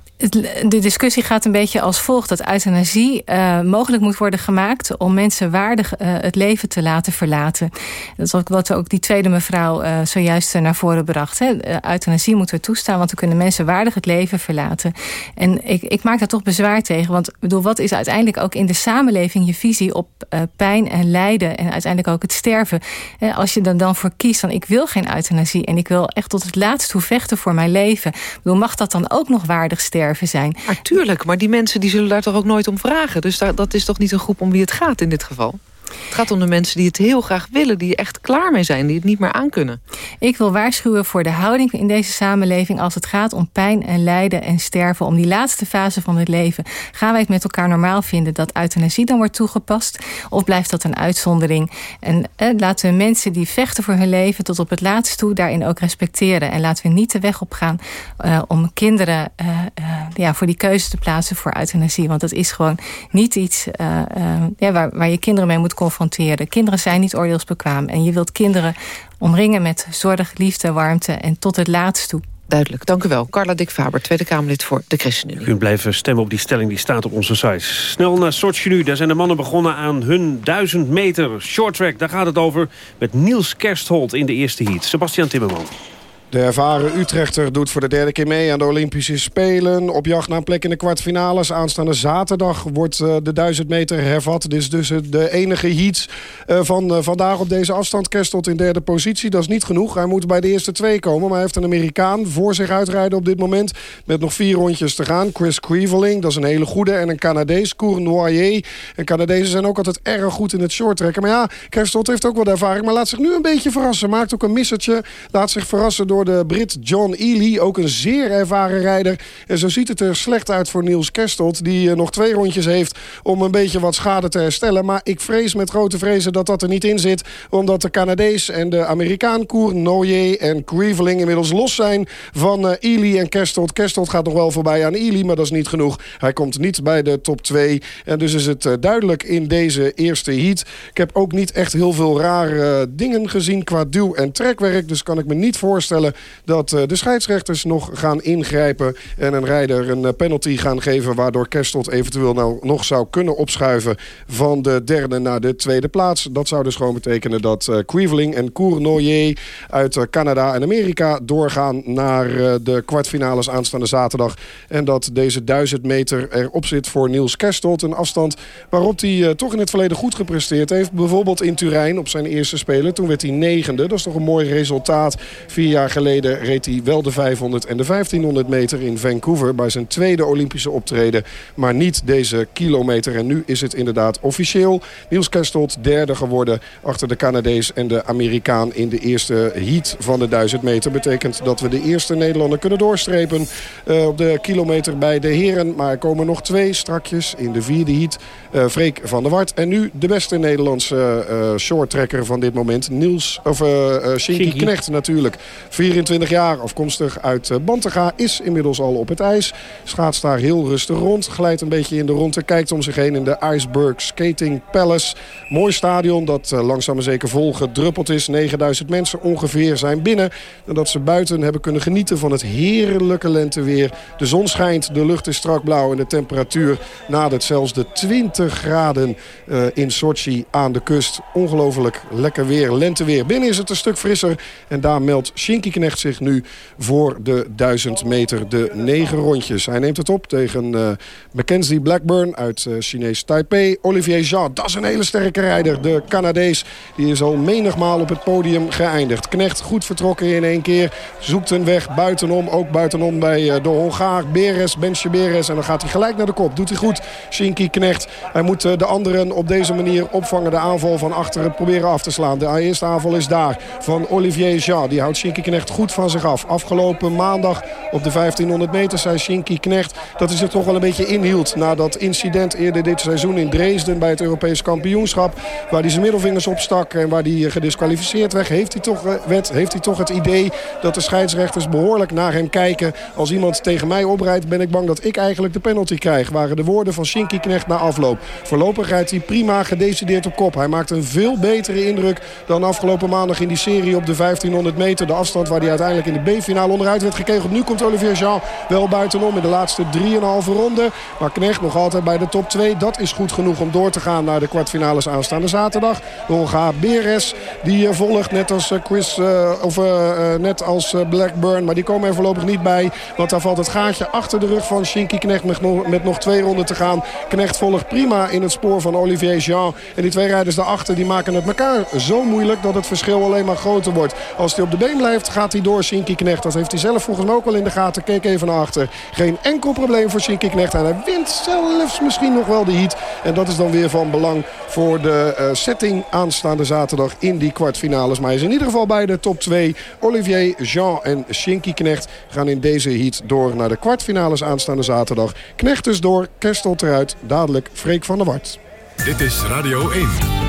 Speaker 14: de discussie gaat een beetje als volgt. Dat euthanasie uh, mogelijk moet worden gemaakt... om mensen waardig uh, het leven te laten verlaten. Dat is wat ook die tweede mevrouw uh, zojuist naar voren bracht. Hè. Euthanasie moeten we toestaan, want we kunnen mensen waardig het leven verlaten. En ik, ik maak daar toch bezwaar tegen. Want bedoel, wat is uiteindelijk ook in de samenleving je visie op pijn en lijden... en uiteindelijk ook het sterven. Als je dan, dan voor kiest van ik wil geen euthanasie... en ik wil echt tot het laatst toe vechten voor mijn leven... Bedoel, mag dat dan ook nog waardig sterven? Zijn.
Speaker 3: Maar tuurlijk, maar die mensen die zullen daar toch ook nooit om vragen. Dus daar, dat is toch niet een groep om wie het gaat in dit geval? Het gaat om de mensen die het heel graag willen, die echt klaar mee zijn, die het niet meer aankunnen.
Speaker 14: Ik wil waarschuwen voor de houding in deze samenleving als het gaat om pijn en lijden en sterven. Om die laatste fase van het leven. Gaan wij het met elkaar normaal vinden dat euthanasie dan wordt toegepast? Of blijft dat een uitzondering? En eh, laten we mensen die vechten voor hun leven tot op het laatst toe daarin ook respecteren. En laten we niet de weg op gaan uh, om kinderen uh, ja, voor die keuze te plaatsen voor euthanasie. Want dat is gewoon niet iets ja, waar, waar je kinderen mee moet confronteren. Kinderen zijn niet oordeelsbekwaam. En je wilt kinderen omringen met zorg, liefde, warmte... en tot het laatst toe.
Speaker 3: Duidelijk, dank u wel. Carla Dick Faber, Tweede Kamerlid voor de ChristenUnie.
Speaker 2: U kunt blijven stemmen op die stelling die staat op onze site. Snel naar Sochi nu. Daar zijn de mannen begonnen aan hun 1000 meter short track. Daar gaat het over met Niels Kerstholt in de eerste heat. Sebastian Timmerman.
Speaker 4: De ervaren Utrechter doet voor de derde keer mee aan de Olympische Spelen. Op jacht naar een plek in de kwartfinales. Aanstaande zaterdag wordt uh, de 1000 meter hervat. Dit is dus de enige heat uh, van vandaag op deze afstand. Kerstot in derde positie. Dat is niet genoeg. Hij moet bij de eerste twee komen. Maar hij heeft een Amerikaan voor zich uitrijden op dit moment. Met nog vier rondjes te gaan. Chris Creveling, dat is een hele goede. En een Canadees, Cournoyer. En Canadezen zijn ook altijd erg goed in het shorttrekken. Maar ja, Kerstot heeft ook wat ervaring. Maar laat zich nu een beetje verrassen. Maakt ook een missertje. Laat zich verrassen door door de Brit John Ely. Ook een zeer ervaren rijder. En zo ziet het er slecht uit voor Niels Kerstot. Die uh, nog twee rondjes heeft om een beetje wat schade te herstellen. Maar ik vrees met grote vrezen dat dat er niet in zit. Omdat de Canadees en de Amerikaan Koer, Noyer en Creveling inmiddels los zijn van uh, Ely en Kerstot. Kerstot gaat nog wel voorbij aan Ely, maar dat is niet genoeg. Hij komt niet bij de top 2. En dus is het uh, duidelijk in deze eerste heat. Ik heb ook niet echt heel veel rare dingen gezien qua duw- en trekwerk. Dus kan ik me niet voorstellen dat uh, de scheidsrechters nog gaan ingrijpen... en een rijder een uh, penalty gaan geven... waardoor Kerstot eventueel nou nog zou kunnen opschuiven... van de derde naar de tweede plaats. Dat zou dus gewoon betekenen dat uh, Creveling en Cournoyer... uit Canada en Amerika doorgaan naar de kwartfinales aanstaande zaterdag. En dat deze duizend meter erop zit voor Niels Kerstot. Een afstand waarop hij toch in het verleden goed gepresteerd heeft. Bijvoorbeeld in Turijn op zijn eerste spelen. Toen werd hij negende. Dat is toch een mooi resultaat. Vier jaar geleden geleden reed hij wel de 500 en de 1500 meter in Vancouver... bij zijn tweede Olympische optreden, maar niet deze kilometer. En nu is het inderdaad officieel. Niels Kerstot derde geworden achter de Canadees en de Amerikaan... in de eerste heat van de 1000 meter. Betekent dat we de eerste Nederlander kunnen doorstrepen... Uh, op de kilometer bij de heren. Maar er komen nog twee strakjes in de vierde heat. Uh, Freek van der Wart. En nu de beste Nederlandse uh, shorttrekker van dit moment. Niels, of Shinky Knecht natuurlijk. 24 jaar, afkomstig uit Bantega, is inmiddels al op het ijs. Schaatst daar heel rustig rond, glijdt een beetje in de ronde, kijkt om zich heen in de Iceberg Skating Palace. Mooi stadion dat langzaam en zeker vol gedruppeld is. 9000 mensen ongeveer zijn binnen. Nadat ze buiten hebben kunnen genieten van het heerlijke lenteweer. De zon schijnt, de lucht is strak blauw en de temperatuur nadert zelfs de 20 graden uh, in Sochi aan de kust. Ongelooflijk lekker weer, lenteweer. Binnen is het een stuk frisser en daar meldt Shinky Knecht zich nu voor de 1000 meter de negen rondjes. Hij neemt het op tegen uh, Mackenzie Blackburn uit uh, Chinees Taipei. Olivier Jean, dat is een hele sterke rijder. De Canadees die is al menigmaal op het podium geëindigd. Knecht goed vertrokken in één keer. Zoekt een weg buitenom. Ook buitenom bij uh, de Hongaar. Beres, Bensje Beres. En dan gaat hij gelijk naar de kop. Doet hij goed. Shinky Knecht. Hij moet de anderen op deze manier opvangen. De aanval van achteren proberen af te slaan. De eerste aanval is daar van Olivier Jean. Die houdt Shinky Knecht goed van zich af. Afgelopen maandag op de 1500 meter zei Shinky Knecht... dat hij zich toch wel een beetje inhield... na dat incident eerder dit seizoen in Dresden... bij het Europees kampioenschap. Waar hij zijn middelvingers opstak en waar hij gedisqualificeerd werd... heeft hij toch, werd, heeft hij toch het idee dat de scheidsrechters behoorlijk naar hem kijken. Als iemand tegen mij oprijdt ben ik bang dat ik eigenlijk de penalty krijg. Waren de woorden van Shinky Knecht na afloop. Voorlopig rijdt hij prima gedecideerd op kop. Hij maakt een veel betere indruk dan afgelopen maandag in die serie op de 1500 meter. De afstand waar hij uiteindelijk in de B-finale onderuit werd gekegeld. Nu komt Olivier Jean wel buitenom in de laatste 3,5 ronde. Maar Knecht nog altijd bij de top 2. Dat is goed genoeg om door te gaan naar de kwartfinales aanstaande zaterdag. De Hongaar Beres die eh, volgt net als eh, Chris uh, of net als Blackburn. Maar die komen er voorlopig niet bij. Want daar valt het gaatje achter de rug van Shinky Knecht met nog, met nog twee ronden te gaan. Knecht volgt prima in het spoor van Olivier Jean. En die twee rijders daarachter die maken het elkaar zo moeilijk dat het verschil alleen maar groter wordt. Als hij op de been blijft gaat hij door Shinky Knecht. Dat heeft hij zelf volgens mij ook al in de gaten. Keek even naar achter. Geen enkel probleem voor Shinky Knecht. En hij wint zelfs misschien nog wel de heat. En dat is dan weer van belang voor de uh, setting aanstaande zaterdag in die kwartfinales. Maar hij is in ieder geval bij de top 2. Olivier, Jean en Shinky Knecht gaan in deze heat door naar de kwartfinales aanstaande zaterdag. Knecht dus door, Kerstel eruit, dadelijk Freek van der Wart.
Speaker 1: Dit is Radio 1.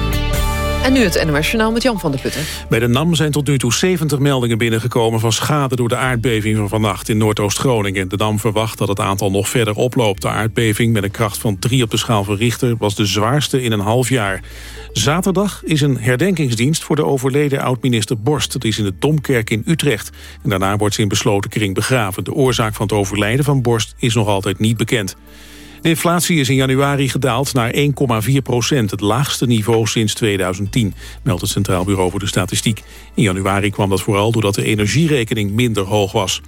Speaker 3: En nu het NOS Journaal met Jan van der Putten.
Speaker 5: Bij de NAM zijn tot nu toe 70 meldingen binnengekomen... van schade door de aardbeving van vannacht in Noordoost-Groningen. De NAM verwacht dat het aantal nog verder oploopt. De aardbeving met een kracht van 3 op de schaal van Richter... was de zwaarste in een half jaar. Zaterdag is een herdenkingsdienst voor de overleden oud-minister Borst. Dat is in de Domkerk in Utrecht. En daarna wordt ze in besloten kring begraven. De oorzaak van het overlijden van Borst is nog altijd niet bekend. De inflatie is in januari gedaald naar 1,4 procent. Het laagste niveau sinds 2010, meldt het Centraal Bureau voor de Statistiek. In januari kwam dat vooral doordat de energierekening minder hoog was.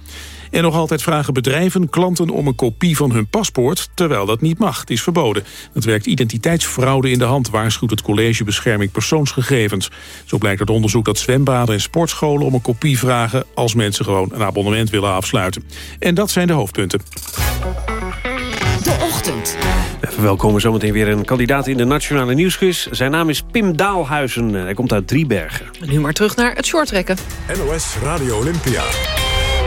Speaker 5: En nog altijd vragen bedrijven klanten om een kopie van hun paspoort... terwijl dat niet mag. Het is verboden. Dat werkt identiteitsfraude in de hand... waarschuwt het College Bescherming Persoonsgegevens. Zo blijkt uit onderzoek dat zwembaden en sportscholen... om een kopie vragen als mensen gewoon een abonnement willen afsluiten. En dat zijn de hoofdpunten.
Speaker 9: Ochtend.
Speaker 2: We verwelkomen zometeen weer een kandidaat in de Nationale Nieuwsquiz. Zijn naam is Pim Daalhuizen. Hij komt uit Driebergen.
Speaker 3: En nu maar terug naar het shorttrekken.
Speaker 1: NOS Radio Olympia.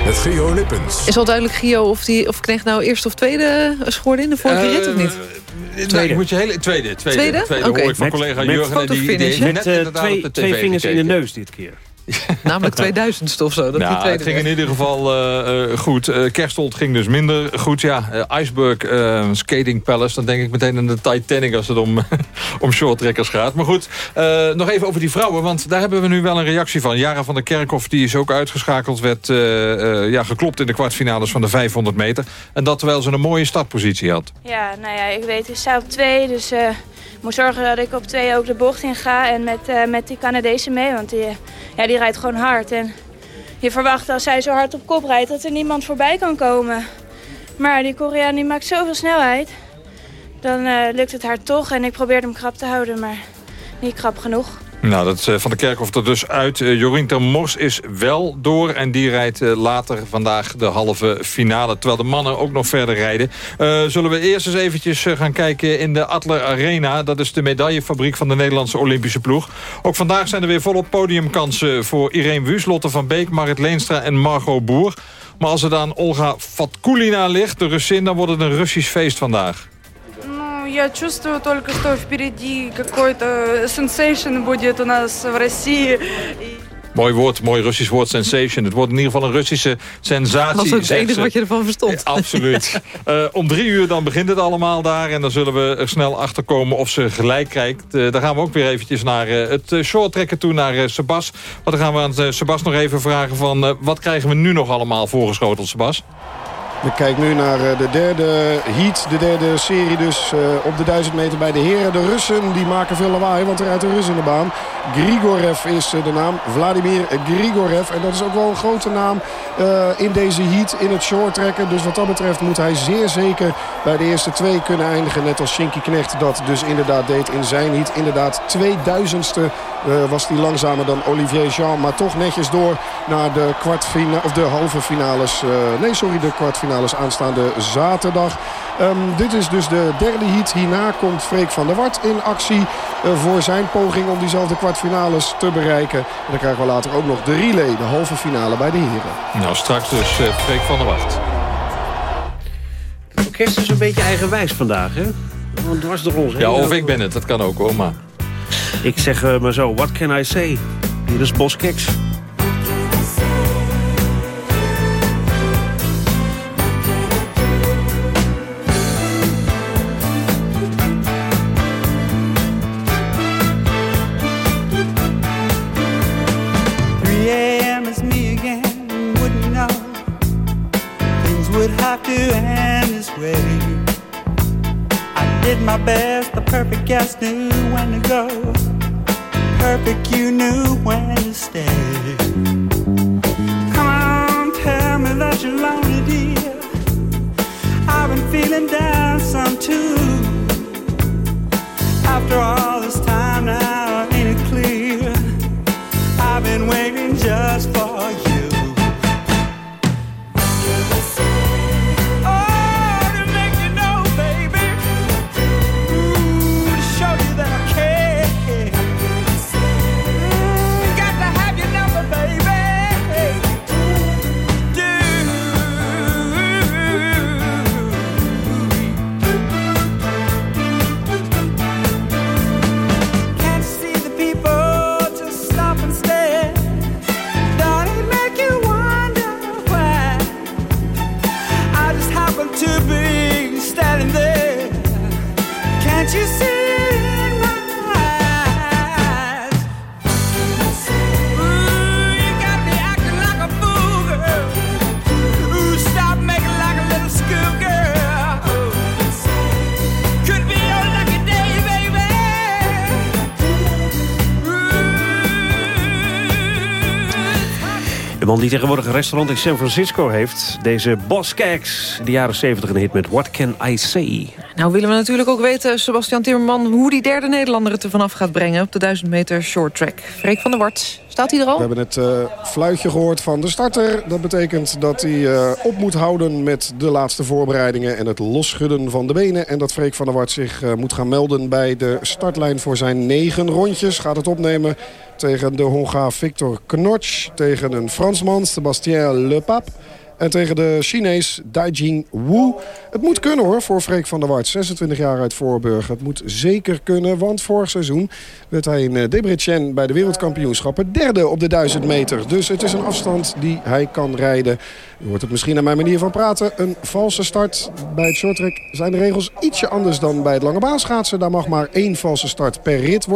Speaker 1: Met Gio Lippens.
Speaker 3: Is al duidelijk, Gio, of, die, of Knecht nou eerste of tweede is geworden in de vorige rit, of niet?
Speaker 17: Tweede. moet je hele, tweede, tweede, tweede? tweede
Speaker 3: okay.
Speaker 17: hoor ik van
Speaker 2: met,
Speaker 17: collega
Speaker 2: met
Speaker 17: Jurgen. Die, die, die
Speaker 2: met net uh, twee, twee vingers gekeken. in de neus dit keer.
Speaker 3: Namelijk 2000 of zo. Dat
Speaker 17: nou,
Speaker 3: die
Speaker 17: het ging in ieder geval uh, uh, goed. Uh, Kerstold ging dus minder goed. Ja, Iceberg Skating Palace. Dan denk ik meteen aan de Titanic als het om, om shorttrekkers gaat. Maar goed, nog even over die vrouwen. Want daar hebben we nu wel een reactie van. Jara van der Kerkhoff, die is ook uitgeschakeld. Werd ja, geklopt in de kwartfinales van de 500 meter. En dat terwijl ze een mooie startpositie had.
Speaker 18: Ja, nou ja, ik weet, ik sta op twee. Dus moet zorgen dat ik op twee ook de bocht in ga. En met, uh, met die Canadezen mee. Want die, ja, die rijdt gewoon hard. En je verwacht als zij zo hard op kop rijdt dat er niemand voorbij kan komen. Maar die Koreaan die maakt zoveel snelheid. Dan uh, lukt het haar toch. En ik probeer hem krap te houden, maar niet krap genoeg.
Speaker 17: Nou, dat is Van de Kerkhof er dus uit. Uh, Jorien ter Mors is wel door. En die rijdt uh, later vandaag de halve finale. Terwijl de mannen ook nog verder rijden. Zullen we eerst eens eventjes gaan kijken in de Adler Arena. Dat is de medaillefabriek van de Nederlandse Olympische ploeg. Ook vandaag zijn er weer volop podiumkansen voor Irene Wüst, Lotte van Beek, Marit Leenstra en Margot Boer. Maar als er dan Olga Fatkulina ligt, de Russin, dan wordt het een Russisch feest vandaag
Speaker 19: я чувствую только, что впереди какой-то sensation будет у нас в России.
Speaker 17: Mooi woord, mooi Russisch woord, sensation. Het wordt in ieder geval een Russische sensatie.
Speaker 3: Dat is het enige wat je ervan verstond.
Speaker 17: Ja, absoluut. uh, om drie uur dan begint het allemaal daar. En dan zullen we er snel achter komen of ze gelijk krijgt. Uh, dan gaan we ook weer eventjes naar uh, het short trekken toe, naar Sebas. Want dan gaan we aan Sebas nog even vragen van... wat krijgen we nu nog allemaal voorgeschoteld, Sebas?
Speaker 4: We kijken nu naar eh, de derde heat, de derde serie dus uh, op de 1000 meter bij de heren. De Russen die maken veel lawaai, want er rijdt een Rus in de baan. Grigorev is uh, de naam, Vladimir Grigorev. En dat is ook wel een grote naam in deze heat, in het short trekken. Dus wat dat betreft moet hij zeer zeker bij de eerste twee kunnen eindigen. Net als Shinky Knecht dat dus inderdaad deed in zijn heat. Inderdaad, 2000ste was hij langzamer dan Olivier Jean. Maar toch netjes door naar de, kwartfina of de halve finales. nee, sorry, de kwartfinale finales aanstaande zaterdag. Um, dit is dus de derde heat. Hierna komt Freek van der Wart in actie uh, voor zijn poging om diezelfde kwartfinales te bereiken. En dan krijgen we later ook nog de relay, de halve finale bij de heren.
Speaker 17: Nou, straks dus uh, Freek van der Wart.
Speaker 20: Het orkest is een beetje eigenwijs vandaag, hè? Want dwars door ons.
Speaker 17: Ja, of ik ben het. Dat kan ook hoor, maar...
Speaker 20: Ik zeg uh, maar zo, what can I say? Hier is Bos Keks. Die tegenwoordig restaurant in San Francisco heeft. Deze Boss Keks, de jaren 70 een hit met What Can I Say.
Speaker 3: Nou willen we natuurlijk ook weten, Sebastian Timmerman... hoe die derde Nederlander het er vanaf gaat brengen... op de 1000 meter short track. Freek van der Wart, staat hij er al?
Speaker 4: We hebben het uh, fluitje gehoord van de starter. Dat betekent dat hij uh, op moet houden met de laatste voorbereidingen... en het losschudden van de benen. En dat Freek van der Wart zich uh, moet gaan melden bij de startlijn... voor zijn negen rondjes. Gaat het opnemen tegen de Hongaar Victor Knotsch. Tegen een Fransman, Sebastien Le Pape. En tegen de Chinees Daijing Wu. Het moet kunnen hoor voor Freek van der Wart. 26 jaar uit Voorburg. Het moet zeker kunnen, want vorig seizoen werd hij in eh, Debrecen bij de wereldkampioenschappen derde op de 1000 meter. Dus het is een afstand die hij kan rijden. U hoort het misschien aan mijn manier van praten. Een valse start. Bij het shorttrack zijn de regels ietsje anders dan bij het lange baanschaatsen. Daar mag maar één valse start per rit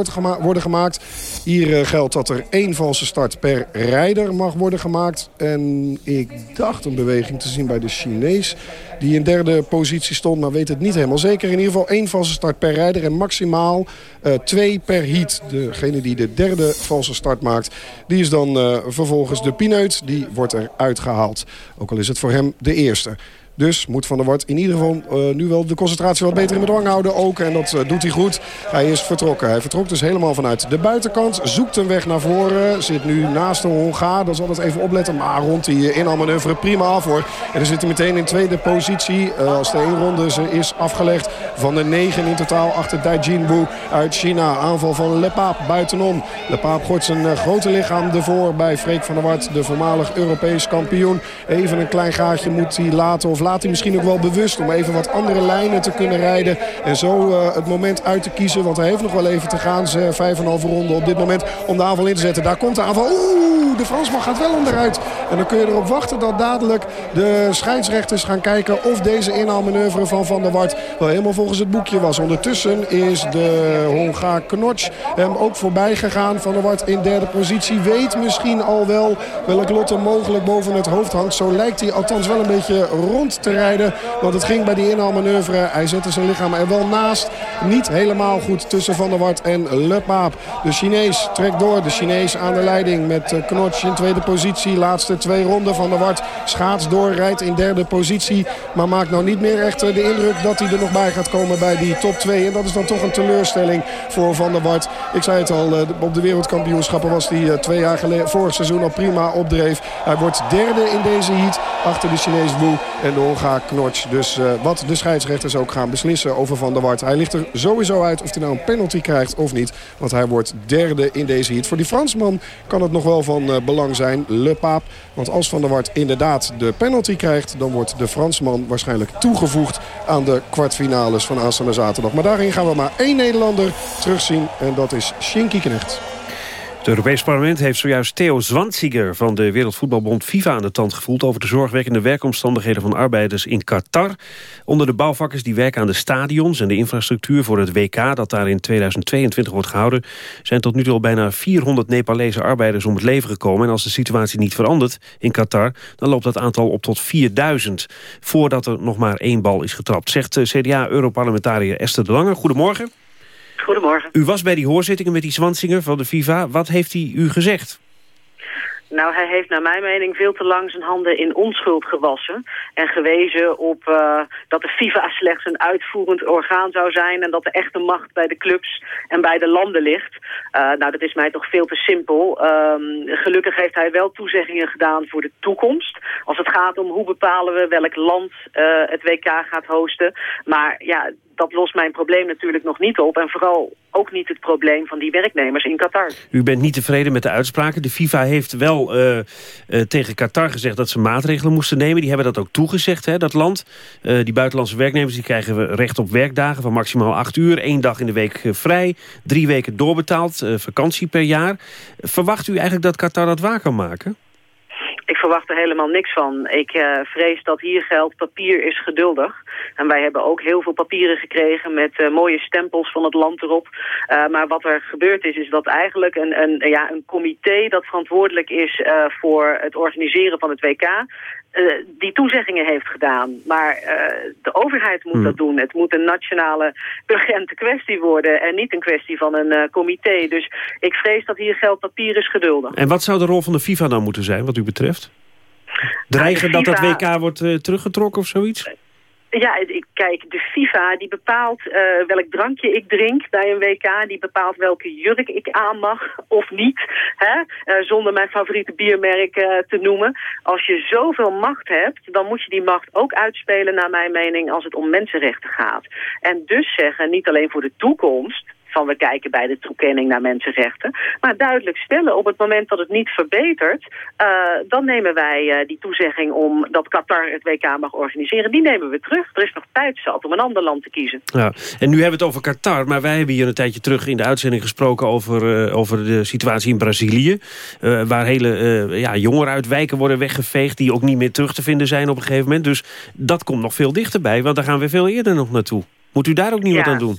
Speaker 4: worden gemaakt. Hier eh, geldt dat er één valse start per rijder mag worden gemaakt. En ik dacht een beweging te zien bij de Chinees. Die in derde positie stond, maar weet het niet helemaal zeker. In ieder geval één valse start per rijder en maximaal uh, twee per heat. Degene die de derde valse start maakt, die is dan uh, vervolgens de pineut. Die wordt eruit gehaald. Ook al is het voor hem de eerste. Dus moet Van der Wart in ieder geval uh, nu wel de concentratie wat beter in bedwang houden ook. En dat uh, doet hij goed. Hij is vertrokken. Hij vertrok dus helemaal vanuit de buitenkant. Zoekt een weg naar voren. Zit nu naast de Hongaar. Dat zal het even opletten. Maar rond die inhaalmanoeuvre prima af hoor. En dan zit hij meteen in tweede positie. Als de één ronde ze is afgelegd. Van de negen in totaal achter Dai Jinwu uit China. Aanval van Lepaap buitenom. Lepaap gooit zijn grote lichaam ervoor bij Freek van der Wart. De voormalig Europees kampioen. Even een klein gaatje moet hij laten of laat hij misschien ook wel bewust om even wat andere lijnen te kunnen rijden. En zo uh, het moment uit te kiezen. Want hij heeft nog wel even te gaan. Vijf en halve ronde op dit moment om de aanval in te zetten. Daar komt de aanval. Oeh, de Fransman gaat wel onderuit. En dan kun je erop wachten dat dadelijk de scheidsrechters gaan kijken... of deze inhaalmanoeuvre van Van der Wart wel helemaal volgens het boekje was. Ondertussen is de Hongaar Knotsch hem ook voorbij gegaan. Van der Wart in derde positie. Weet misschien al wel welk lot er mogelijk boven het hoofd hangt. Zo lijkt hij althans wel een beetje rond te rijden. Want het ging bij die inhaalmanoeuvre. Hij zette zijn lichaam er wel naast. Niet helemaal goed tussen Van der Wart en Le. De Chinees trekt door. De Chinees aan de leiding met eh, Knotsch in tweede positie. Laatste twee ronden. Van der Wart schaats door, rijdt in derde positie. Maar maakt nou niet meer echt de indruk dat hij er nog bij gaat komen bij die top 2. En dat is dan toch een teleurstelling voor Van der Wart. Ik zei het al, op de wereldkampioenschappen was hij twee jaar geleden, vorig seizoen al prima opdreef. Hij wordt derde in deze heat achter de Chinees Wu en de Hongaar Knotsch. Dus uh, wat de scheidsrechters ook gaan beslissen over Van der Wart. Hij ligt er sowieso uit of hij nou een penalty krijgt of niet. Want hij wordt derde in deze heat. Voor die Fransman kan het nog wel van uh, belang zijn, Le Paap. Want als Van der Wart inderdaad de penalty krijgt... dan wordt de Fransman waarschijnlijk toegevoegd aan de kwartfinales van aanstaande zaterdag. Maar daarin gaan we maar één Nederlander terugzien. En dat is Shinky Knecht.
Speaker 2: Het Europees Parlement heeft zojuist Theo Zwanziger van de Wereldvoetbalbond FIFA aan de tand gevoeld over de zorgwekkende werkomstandigheden van arbeiders in Qatar. Onder de bouwvakkers die werken aan de stadions en de infrastructuur voor het WK dat daar in 2022 wordt gehouden, zijn tot nu toe al bijna 400 Nepalese arbeiders om het leven gekomen. En als de situatie niet verandert in Qatar, dan loopt dat aantal op tot 4000 voordat er nog maar één bal is getrapt, zegt eh, CDA-europarlementariër Esther de Lange. Goedemorgen.
Speaker 21: Goedemorgen.
Speaker 2: U was bij die hoorzittingen met die Zwansinger van de FIFA. Wat heeft hij u gezegd?
Speaker 21: Nou, hij heeft naar mijn mening veel te lang zijn handen in onschuld gewassen. En gewezen op uh, dat de FIFA slechts een uitvoerend orgaan zou zijn... en dat de echte macht bij de clubs en bij de landen ligt. Uh, nou, dat is mij toch veel te simpel. Um, gelukkig heeft hij wel toezeggingen gedaan voor de toekomst. Als het gaat om hoe bepalen we welk land uh, het WK gaat hosten. Maar ja, dat lost mijn probleem natuurlijk nog niet op. En vooral ook niet het probleem van die werknemers in Qatar.
Speaker 2: U bent niet tevreden met de uitspraken. De FIFA heeft wel uh, uh, tegen Qatar gezegd dat ze maatregelen moesten nemen. Die hebben dat ook toegezegd, hè, dat land. Uh, die buitenlandse werknemers die krijgen recht op werkdagen van maximaal acht uur. één dag in de week vrij. Drie weken doorbetaald. vakantie per jaar. Verwacht u eigenlijk dat Qatar dat waar kan maken?
Speaker 21: Ik verwacht er helemaal niks van. Ik uh, vrees dat hier geldt, papier is geduldig. En wij hebben ook heel veel papieren gekregen met uh, mooie stempels van het land erop. Uh, maar wat er gebeurd is, is dat eigenlijk een, een, ja, een comité dat verantwoordelijk is voor het organiseren van het WK... Uh, die toezeggingen heeft gedaan. Maar uh, de overheid moet hmm. dat doen. Het moet een nationale urgente kwestie worden... en niet een kwestie van een uh, comité. Dus ik vrees dat hier geld papier is geduldig.
Speaker 2: En wat zou de rol van de FIFA dan moeten zijn, wat u betreft? Dreigen nou, FIFA... dat het WK wordt teruggetrokken of zoiets?
Speaker 21: Ja, kijk, de FIFA die bepaalt uh, welk drankje ik drink bij een WK. Die bepaalt welke jurk ik aan mag of niet. Hè? Uh, zonder mijn favoriete biermerk uh, te noemen. Als je zoveel macht hebt, dan moet je die macht ook uitspelen naar mijn mening als het om mensenrechten gaat. En dus zeggen, niet alleen voor de toekomst van we kijken bij de toekenning naar mensenrechten. Maar duidelijk stellen op het moment dat het niet verbetert... Uh, dan nemen wij uh, die toezegging om dat Qatar het WK mag organiseren... die nemen we terug. Er is nog tijd zat om een ander land te kiezen.
Speaker 2: Ja, en nu hebben we het over Qatar, maar wij hebben hier een tijdje terug... in de uitzending gesproken over, uh, over de situatie in Brazilië... waar hele ja, jongeren uit wijken worden weggeveegd... die ook niet meer terug te vinden zijn op een gegeven moment. Dus dat komt nog veel dichterbij, want daar gaan we veel eerder nog naartoe. Moet u daar ook niet ja. wat aan doen?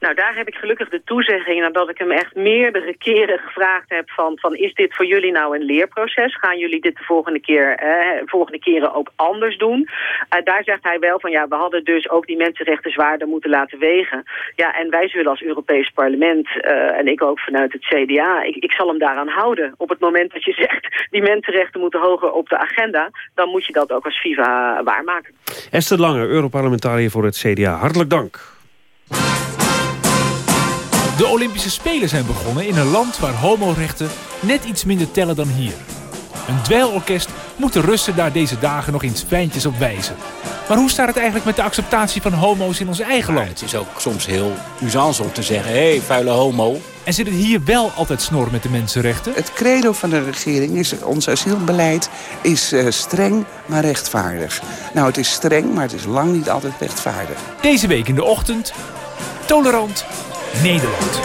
Speaker 21: Nou, daar heb ik gelukkig de toezegging nadat ik hem echt meerdere keren gevraagd heb van, van is dit voor jullie nou een leerproces? Gaan jullie dit de volgende, keer, eh, volgende keren ook anders doen? Uh, daar zegt hij wel van ja, we hadden dus ook die mensenrechten zwaarder moeten laten wegen. Ja, en wij zullen als Europees parlement uh, en ik ook vanuit het CDA, ik, ik zal hem daaraan houden. Op het moment dat je zegt die mensenrechten moeten hoger op de agenda, dan moet je dat ook als FIFA waarmaken.
Speaker 2: Esther Lange, Europarlementariër voor het CDA. Hartelijk dank.
Speaker 22: De Olympische Spelen zijn begonnen in een land waar homorechten net iets minder tellen dan hier. Een dweilorkest moet de Russen daar deze dagen nog eens fijntjes op wijzen. Maar hoe staat het eigenlijk met de acceptatie van homo's in ons eigen land?
Speaker 23: Het is ook soms heel usance om te zeggen, hé, hey, vuile homo.
Speaker 22: En zit het hier wel altijd snor met de mensenrechten?
Speaker 24: Het credo van de regering is, ons asielbeleid is uh, streng, maar rechtvaardig. Nou, het is streng, maar het is lang niet altijd rechtvaardig.
Speaker 22: Deze week in de ochtend, tolerant Nederland.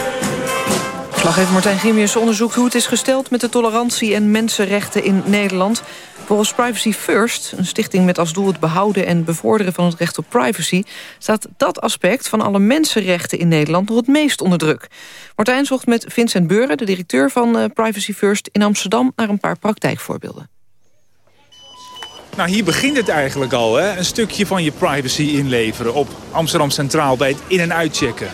Speaker 3: Verslaggever Martijn Grimius onderzoekt hoe het is gesteld... met de tolerantie en mensenrechten in Nederland. Volgens Privacy First, een stichting met als doel het behouden... en bevorderen van het recht op privacy... staat dat aspect van alle mensenrechten in Nederland nog het meest onder druk. Martijn zocht met Vincent Beuren, de directeur van eh, Privacy First in Amsterdam... naar een paar praktijkvoorbeelden.
Speaker 22: Nou, hier begint het eigenlijk al, hè? Een stukje van je privacy inleveren op Amsterdam Centraal bij het in- en uitchecken.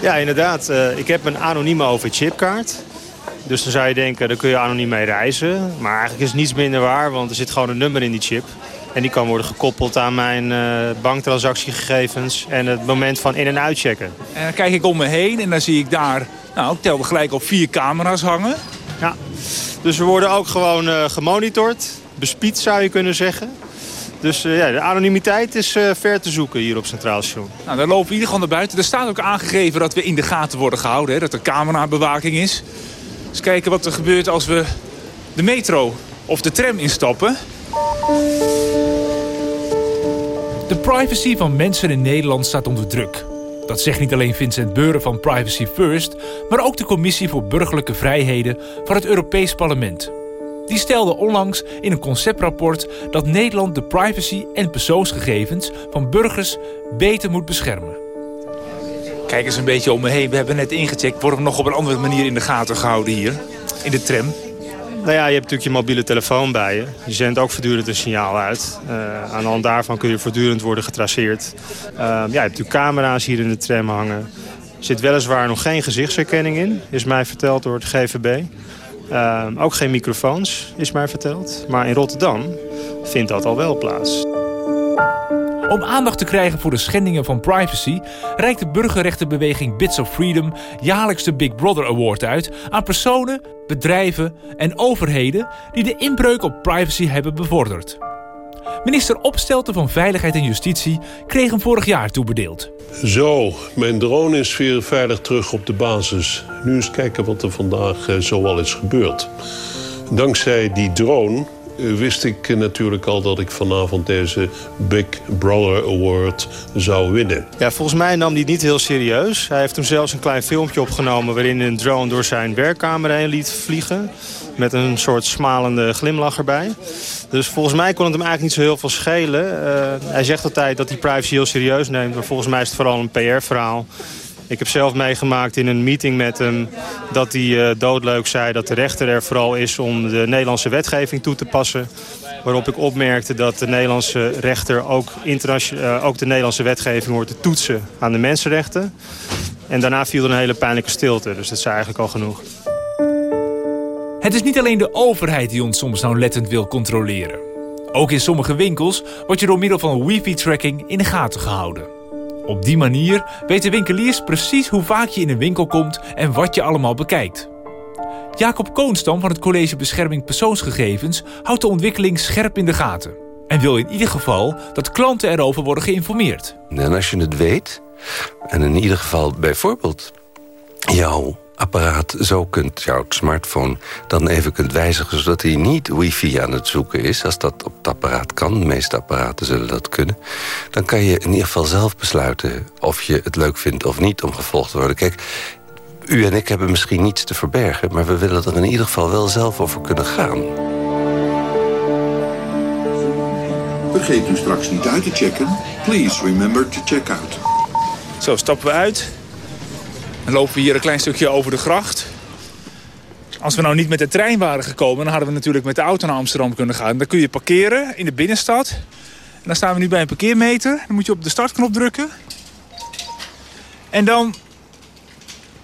Speaker 10: Ja, inderdaad. Uh, ik heb een anonieme OV-chipkaart. Dus dan zou je denken, daar kun je anoniem mee reizen. Maar eigenlijk is het niets minder waar, want er zit gewoon een nummer in die chip. En die kan worden gekoppeld aan mijn uh, banktransactiegegevens en het moment van in- en uitchecken.
Speaker 22: En dan kijk ik om me heen en dan zie ik daar, nou, ik telde gelijk op vier camera's hangen.
Speaker 10: Ja, dus we worden ook gewoon uh, gemonitord, bespied zou je kunnen zeggen. Dus uh, ja, de anonimiteit is uh, ver te zoeken hier op Centraal Station.
Speaker 22: Nou, dan lopen we in ieder geval naar buiten. Er staat ook aangegeven dat we in de gaten worden gehouden. Hè, dat er camerabewaking is. Eens kijken wat er gebeurt als we de metro of de tram instappen. De privacy van mensen in Nederland staat onder druk. Dat zegt niet alleen Vincent Beuren van Privacy First... maar ook de Commissie voor Burgerlijke Vrijheden van het Europees Parlement. Die stelde onlangs in een conceptrapport dat Nederland de privacy en persoonsgegevens van burgers beter moet beschermen. Kijk eens een beetje om me heen. We hebben net ingecheckt. Worden we nog op een andere manier in de gaten gehouden hier? In de tram?
Speaker 10: Nou ja, je hebt natuurlijk je mobiele telefoon bij je. Je zendt ook voortdurend een signaal uit. Uh, aan de hand daarvan kun je voortdurend worden getraceerd. Uh, ja, je hebt natuurlijk camera's hier in de tram hangen. Er zit weliswaar nog geen gezichtsherkenning in, is mij verteld door het GVB. Uh, ook geen microfoons, is mij verteld. Maar in Rotterdam vindt dat al wel plaats.
Speaker 22: Om aandacht te krijgen voor de schendingen van privacy... reikt de burgerrechtenbeweging Bits of Freedom... jaarlijks de Big Brother Award uit... aan personen, bedrijven en overheden... die de inbreuk op privacy hebben bevorderd. Minister Opstelten van Veiligheid en Justitie kreeg hem vorig jaar toebedeeld.
Speaker 25: Zo, mijn drone is weer veilig terug op de basis. Nu eens kijken wat er vandaag uh, zoal is gebeurd. Dankzij die drone wist ik natuurlijk al dat ik vanavond deze Big Brother Award zou winnen.
Speaker 10: Ja, volgens mij nam hij het niet heel serieus. Hij heeft toen zelfs een klein filmpje opgenomen... waarin een drone door zijn werkkamer heen liet vliegen. Met een soort smalende glimlach erbij. Dus volgens mij kon het hem eigenlijk niet zo heel veel schelen. Uh, hij zegt altijd dat hij privacy heel serieus neemt. Maar volgens mij is het vooral een PR-verhaal. Ik heb zelf meegemaakt in een meeting met hem dat hij uh, doodleuk zei dat de rechter er vooral is om de Nederlandse wetgeving toe te passen. Waarop ik opmerkte dat de Nederlandse rechter ook, uh, ook de Nederlandse wetgeving hoort te toetsen aan de mensenrechten. En daarna viel er een hele pijnlijke stilte, dus dat zei eigenlijk al genoeg.
Speaker 22: Het is niet alleen de overheid die ons soms nauwlettend wil controleren. Ook in sommige winkels wordt je door middel van wifi-tracking in de gaten gehouden. Op die manier weten winkeliers precies hoe vaak je in een winkel komt en wat je allemaal bekijkt. Jacob Koonstam van het College Bescherming Persoonsgegevens houdt de ontwikkeling scherp in de gaten. En wil in ieder geval dat klanten erover worden geïnformeerd.
Speaker 26: En als je het weet, en in ieder geval bijvoorbeeld jouw apparaat zo kunt, jouw smartphone, dan even kunt wijzigen... zodat hij niet wifi aan het zoeken is, als dat op het apparaat kan. De meeste apparaten zullen dat kunnen. Dan kan je in ieder geval zelf besluiten of je het leuk vindt of niet om gevolgd te worden. Kijk, u en ik hebben misschien niets te verbergen... maar we willen er in ieder geval wel zelf over kunnen gaan.
Speaker 27: Vergeet u straks niet uit te checken. Please remember to check out.
Speaker 22: Zo, stappen we uit. En lopen we hier een klein stukje over de gracht. Als we nou niet met de trein waren gekomen... dan hadden we natuurlijk met de auto naar Amsterdam kunnen gaan. Dan kun je parkeren in de binnenstad. En dan staan we nu bij een parkeermeter. Dan moet je op de startknop drukken. En dan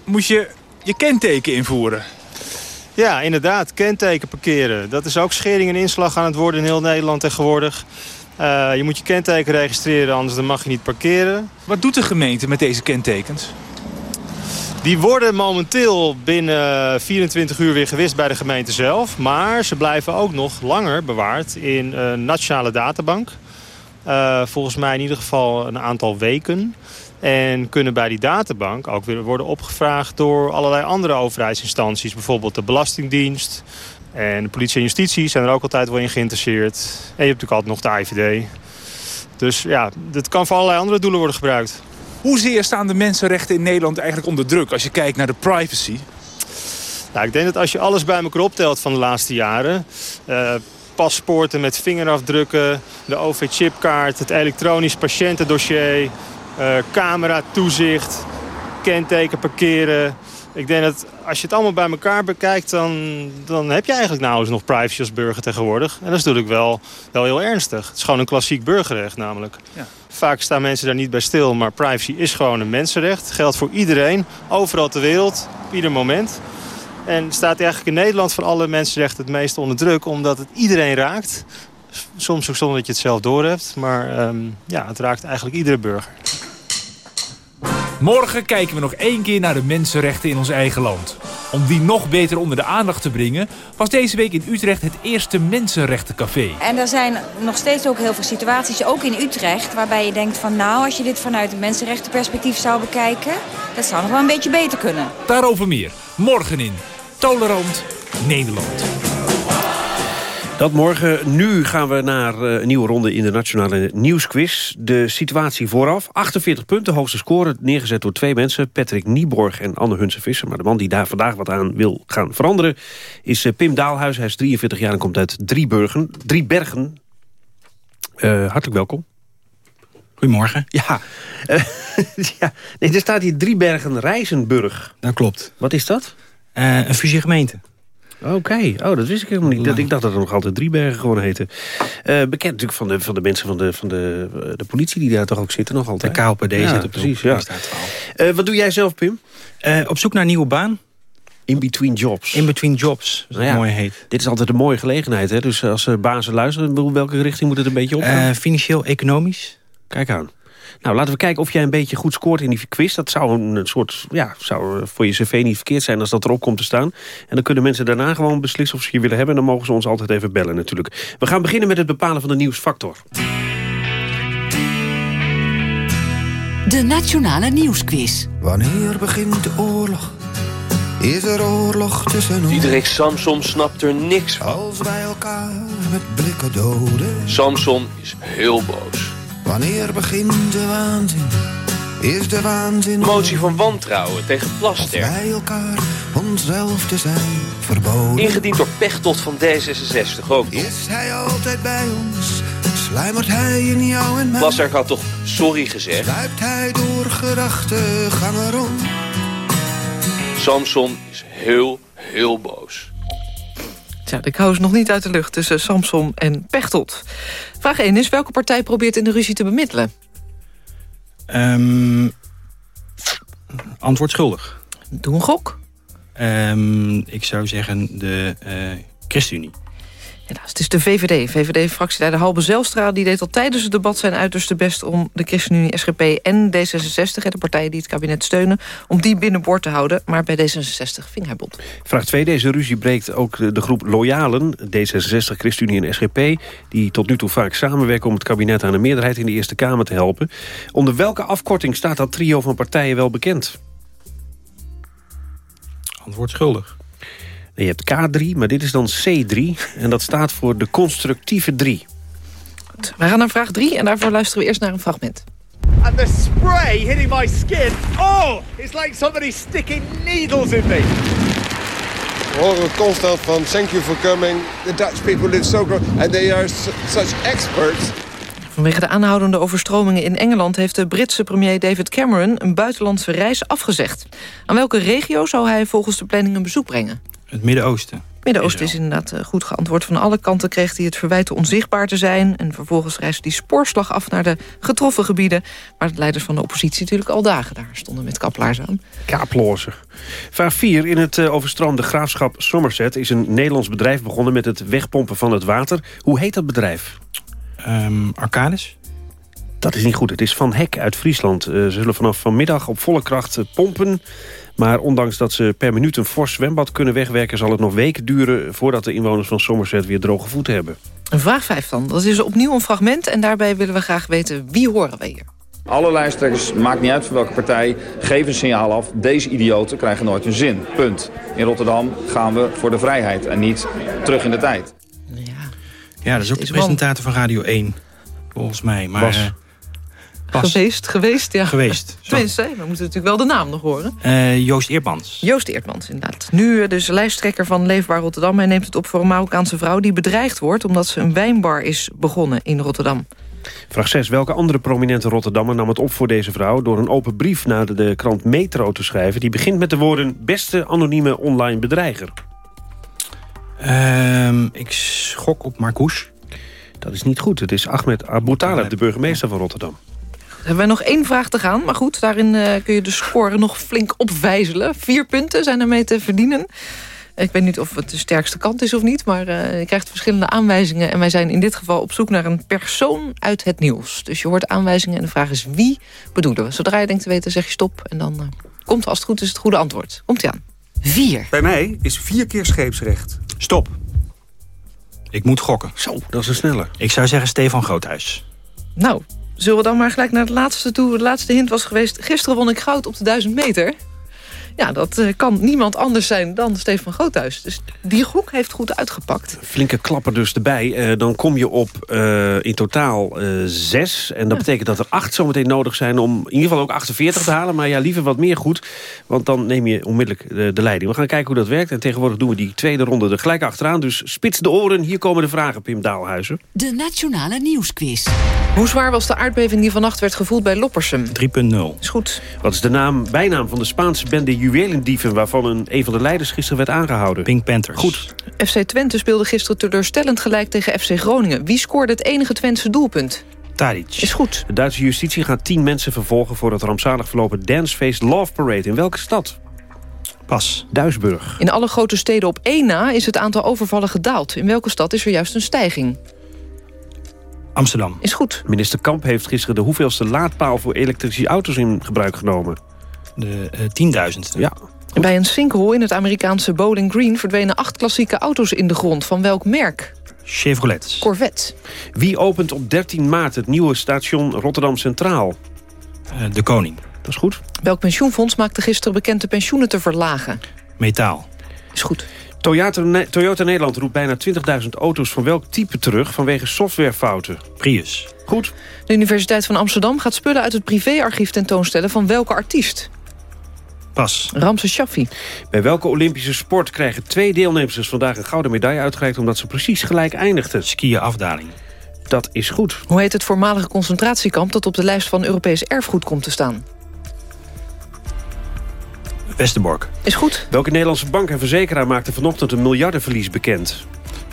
Speaker 22: moet je je kenteken invoeren.
Speaker 10: Ja, inderdaad. Kenteken parkeren. Dat is ook schering en inslag aan het worden in heel Nederland tegenwoordig. Uh, je moet je kenteken registreren, anders dan mag je niet parkeren.
Speaker 22: Wat doet de gemeente met deze kentekens?
Speaker 10: Die worden momenteel binnen 24 uur weer gewist bij de gemeente zelf. Maar ze blijven ook nog langer bewaard in een nationale databank. Uh, volgens mij in ieder geval een aantal weken. En kunnen bij die databank ook weer worden opgevraagd door allerlei andere overheidsinstanties. Bijvoorbeeld de Belastingdienst en de politie en justitie zijn er ook altijd wel in geïnteresseerd. En je hebt natuurlijk altijd nog de IVD. Dus ja, dit kan voor allerlei andere doelen worden gebruikt.
Speaker 22: Hoezeer staan de mensenrechten in Nederland eigenlijk onder druk als je kijkt naar de privacy?
Speaker 10: Nou, ik denk dat als je alles bij elkaar optelt van de laatste jaren... Uh, paspoorten met vingerafdrukken, de OV-chipkaart, het elektronisch patiëntendossier... Uh, camera, toezicht, kenteken parkeren... Ik denk dat als je het allemaal bij elkaar bekijkt... dan, dan heb je eigenlijk nauwelijks nog privacy als burger tegenwoordig. En dat is natuurlijk wel, wel heel ernstig. Het is gewoon een klassiek burgerrecht namelijk. Ja. Vaak staan mensen daar niet bij stil, maar privacy is gewoon een mensenrecht. Geldt voor iedereen, overal ter wereld, op ieder moment. En staat eigenlijk in Nederland van alle mensenrechten het meest onder druk... omdat het iedereen raakt. Soms ook zonder dat je het zelf doorhebt. Maar um, ja, het raakt eigenlijk iedere burger.
Speaker 22: Morgen kijken we nog één keer naar de mensenrechten in ons eigen land. Om die nog beter onder de aandacht te brengen... was deze week in Utrecht het eerste Mensenrechtencafé.
Speaker 28: En er zijn nog steeds ook heel veel situaties, ook in Utrecht... waarbij je denkt van nou, als je dit vanuit een mensenrechtenperspectief zou bekijken... dat zou nog wel een beetje beter kunnen.
Speaker 22: Daarover meer, morgen in Tolerant Nederland.
Speaker 2: Dat morgen. Nu gaan we naar eh, een nieuwe ronde in de Nationale Nieuwsquiz. De situatie vooraf. 48 punten, hoogste score. Neergezet door twee mensen. Patrick Nieborg en Anne Hunse-Visser. Maar de man die daar vandaag wat aan wil gaan veranderen... is eh, Pim Daalhuis. Hij is 43 jaar en komt uit Driebergen. Driebergen. Uh, hartelijk welkom.
Speaker 29: Goedemorgen.
Speaker 2: Ja. Uh, ja. Nee, er staat hier Driebergen-Rijzenburg.
Speaker 29: Dat klopt.
Speaker 2: Wat is dat?
Speaker 29: Uh, een fusiegemeente.
Speaker 2: Oké, oh, dat wist ik helemaal niet. Dat, ik dacht dat er nog altijd Driebergen gewoon heette. Uh, bekend natuurlijk van de, van de mensen van de, van de, de politie die daar toch ook zitten nog altijd.
Speaker 29: De KLPD
Speaker 2: ja,
Speaker 29: zit op
Speaker 2: precies, ja. Uh, wat doe jij zelf, Pim?
Speaker 29: Uh, op zoek naar een nieuwe baan.
Speaker 2: In between jobs.
Speaker 29: In between jobs, zoals nou ja, mooi heet.
Speaker 2: Dit is altijd een mooie gelegenheid. Hè? Dus als bazen luisteren, welke richting moet het een beetje op?
Speaker 29: financieel, economisch.
Speaker 2: Kijk aan. Nou, laten we kijken of jij een beetje goed scoort in die quiz. Dat zou een soort, ja, zou voor je cv niet verkeerd zijn als dat erop komt te staan. En dan kunnen mensen daarna gewoon beslissen of ze je willen hebben. En dan mogen ze ons altijd even bellen natuurlijk. We gaan beginnen met het bepalen van de nieuwsfactor.
Speaker 9: De Nationale Nieuwsquiz.
Speaker 30: Wanneer begint de oorlog? Is er oorlog tussen ons?
Speaker 31: Diederik Samson snapt er niks van.
Speaker 30: Als wij elkaar met blikken doden.
Speaker 31: Samson is heel boos.
Speaker 30: Wanneer begint de waanzin? Is de waanzin...
Speaker 31: Motie van wantrouwen tegen Plaster.
Speaker 30: Wij elkaar onszelf te zijn verboden.
Speaker 31: Ingediend door Pechtold van D66 ook.
Speaker 30: Is hij altijd bij ons? Sluimert hij in jou en mij?
Speaker 31: Plaster had toch sorry gezegd?
Speaker 30: Sluipt hij door gedachtegangen rond?
Speaker 31: Samson is heel, heel boos.
Speaker 3: Tja, de kou is nog niet uit de lucht tussen Samson en Pechtold. Vraag 1 is, welke partij probeert in de ruzie te bemiddelen?
Speaker 29: Um, antwoord schuldig.
Speaker 3: Doe een gok.
Speaker 29: Um, ik zou zeggen de uh, ChristenUnie.
Speaker 3: Helaas, het is de VVD. VVD-fractieleider Halbe Zelstra die deed al tijdens het debat zijn uiterste best... om de ChristenUnie, SGP en D66, de partijen die het kabinet steunen... om die binnenboord te houden, maar bij D66 ving hij bot.
Speaker 2: Vraag 2. Deze ruzie breekt ook de groep Loyalen, D66, ChristenUnie en SGP... die tot nu toe vaak samenwerken om het kabinet aan een meerderheid... in de Eerste Kamer te helpen. Onder welke afkorting staat dat trio van partijen wel bekend?
Speaker 29: Antwoord schuldig.
Speaker 2: Je hebt K3, maar dit is dan C3. En dat staat voor de constructieve 3.
Speaker 3: Goed, wij gaan naar vraag 3 en daarvoor luisteren we eerst naar een fragment.
Speaker 32: And the spray hitting my skin. Oh, it's like somebody sticking needles in me.
Speaker 33: We horen constant van thank you for coming. The Dutch people live so good and they are such experts.
Speaker 3: Vanwege de aanhoudende overstromingen in Engeland... heeft de Britse premier David Cameron een buitenlandse reis afgezegd. Aan welke regio zou hij volgens de planning een bezoek brengen?
Speaker 29: Het Midden-Oosten.
Speaker 3: Midden-Oosten is inderdaad eh, goed geantwoord. Van alle kanten kreeg hij het verwijt onzichtbaar te zijn. En vervolgens reisde hij spoorslag af naar de getroffen gebieden. Waar de leiders van de oppositie natuurlijk al dagen daar stonden met kaplaars aan.
Speaker 2: Kaaplozen. Vraag 4. In het uh, overstroomde graafschap Somerset is een Nederlands bedrijf begonnen met het wegpompen van het water. Hoe heet dat bedrijf?
Speaker 29: Um, Arcadis.
Speaker 2: Dat is niet goed. Het is Van Hek uit Friesland. Uh, ze zullen vanaf vanmiddag op volle kracht pompen. Maar ondanks dat ze per minuut een fors zwembad kunnen wegwerken... zal het nog weken duren voordat de inwoners van Somerset weer droge voeten hebben.
Speaker 3: Vraag 5 dan. Dat is opnieuw een fragment en daarbij willen we graag weten wie horen we hier.
Speaker 34: Alle lijsttrekkers, maakt niet uit van welke partij, geven een signaal af. Deze idioten krijgen nooit hun zin. Punt. In Rotterdam gaan we voor de vrijheid en niet terug in de tijd.
Speaker 29: Ja, ja dat is ook de presentator van Radio 1, volgens mij. Maar,
Speaker 2: Was.
Speaker 29: Pas.
Speaker 3: Geweest, geweest, ja.
Speaker 29: Geweest.
Speaker 3: Tenminste, we moeten natuurlijk wel de naam nog horen.
Speaker 29: Uh, Joost Eertmans.
Speaker 3: Joost Eertmans, inderdaad. Nu dus lijsttrekker van Leefbaar Rotterdam. Hij neemt het op voor een Marokkaanse vrouw die bedreigd wordt... omdat ze een wijnbar is begonnen in Rotterdam.
Speaker 2: Vraag 6. Welke andere prominente Rotterdammer nam het op voor deze vrouw... door een open brief naar de, krant Metro te schrijven... die begint met de woorden... beste anonieme online bedreiger?
Speaker 29: Ehm, ik schok op Marcouche.
Speaker 2: Dat is niet goed. Het is Ahmed Abu Taleb, de burgemeester van Rotterdam.
Speaker 3: Hebben wij nog één vraag te gaan. Maar goed, daarin eh, kun je de score nog flink opwijzelen. Vier punten zijn ermee te verdienen. Ik weet niet of het de sterkste kant is of niet... maar eh, je krijgt verschillende aanwijzingen... en wij zijn in dit geval op zoek naar een persoon uit het nieuws. Dus je hoort aanwijzingen en de vraag is wie bedoelen we. Zodra je denkt te weten, zeg je stop... en dan uh, komt als het goed is het goede antwoord. Komt-ie aan. Vier.
Speaker 35: Bij mij is vier keer scheepsrecht.
Speaker 29: Stop. Ik moet gokken.
Speaker 2: Zo, dat is een snelle.
Speaker 29: Ik zou zeggen Stefan Groothuis.
Speaker 3: Nou, zullen we dan maar gelijk naar het laatste toe. De laatste hint was geweest... gisteren won ik goud op de 1000 meter... Ja, dat uh, kan niemand anders zijn dan Stefan Groothuis. Dus die hoek heeft goed uitgepakt.
Speaker 2: Flinke klapper dus erbij. Uh, dan kom je op uh, in totaal zes. En dat ja. betekent dat er acht zometeen nodig zijn... om in ieder geval ook 48 te halen. Maar ja, liever wat meer goed. Want dan neem je onmiddellijk de, de, leiding. We gaan kijken hoe dat werkt. En tegenwoordig doen we die tweede ronde er gelijk achteraan. Dus spits de oren. Hier komen de vragen, Pim Daalhuizen.
Speaker 9: De Nationale Nieuwsquiz.
Speaker 3: Hoe zwaar was de aardbeving die vannacht werd gevoeld bij Loppersum?
Speaker 29: 3.0.
Speaker 3: Is goed.
Speaker 2: Wat is de naam, bijnaam van de Spaanse bende juwelendieven... waarvan een, een van de leiders gisteren werd aangehouden.
Speaker 29: Pink Panthers.
Speaker 2: Goed.
Speaker 3: FC Twente speelde gisteren teleurstellend gelijk tegen FC Groningen. Wie scoorde het enige Twentse doelpunt?
Speaker 29: Tadic.
Speaker 3: Is goed.
Speaker 2: De Duitse justitie gaat tien mensen vervolgen... voor het rampzalig verlopen dancefeest Love Parade. In welke stad?
Speaker 29: Pas.
Speaker 2: Duisburg.
Speaker 3: In alle grote steden op één na is het aantal overvallen gedaald. In welke stad is er juist een stijging?
Speaker 29: Amsterdam.
Speaker 3: Is goed.
Speaker 2: Minister Kamp heeft gisteren de hoeveelste laadpaal... voor elektrische auto's in gebruik genomen?
Speaker 29: De uh, tienduizendste.
Speaker 2: Ja.
Speaker 3: En bij een sinkhole in het Amerikaanse Bowling Green... verdwenen acht klassieke auto's in de grond. Van welk merk?
Speaker 29: Chevrolet.
Speaker 3: Corvette.
Speaker 2: Wie opent op 13 maart het nieuwe station Rotterdam Centraal?
Speaker 29: Uh, de Koning.
Speaker 2: Dat is goed.
Speaker 3: Welk pensioenfonds maakte gisteren bekend de pensioenen te verlagen?
Speaker 29: Metaal.
Speaker 3: Is goed.
Speaker 2: Toyota, Toyota Nederland roept bijna 20.000 auto's van welk type terug vanwege softwarefouten?
Speaker 29: Prius.
Speaker 2: Goed.
Speaker 3: De Universiteit van Amsterdam gaat spullen uit het privéarchief tentoonstellen van welke artiest?
Speaker 29: Pas.
Speaker 3: Ramses Shaffi.
Speaker 2: Bij welke Olympische sport krijgen twee deelnemers vandaag een gouden medaille uitgereikt omdat ze precies gelijk eindigden?
Speaker 29: Skiën afdaling.
Speaker 2: Dat is goed.
Speaker 3: Hoe heet het voormalige concentratiekamp dat op de lijst van Europees erfgoed komt te staan?
Speaker 29: Westerbork.
Speaker 3: Is goed.
Speaker 2: Welke Nederlandse bank en verzekeraar maakte vanochtend een miljardenverlies bekend?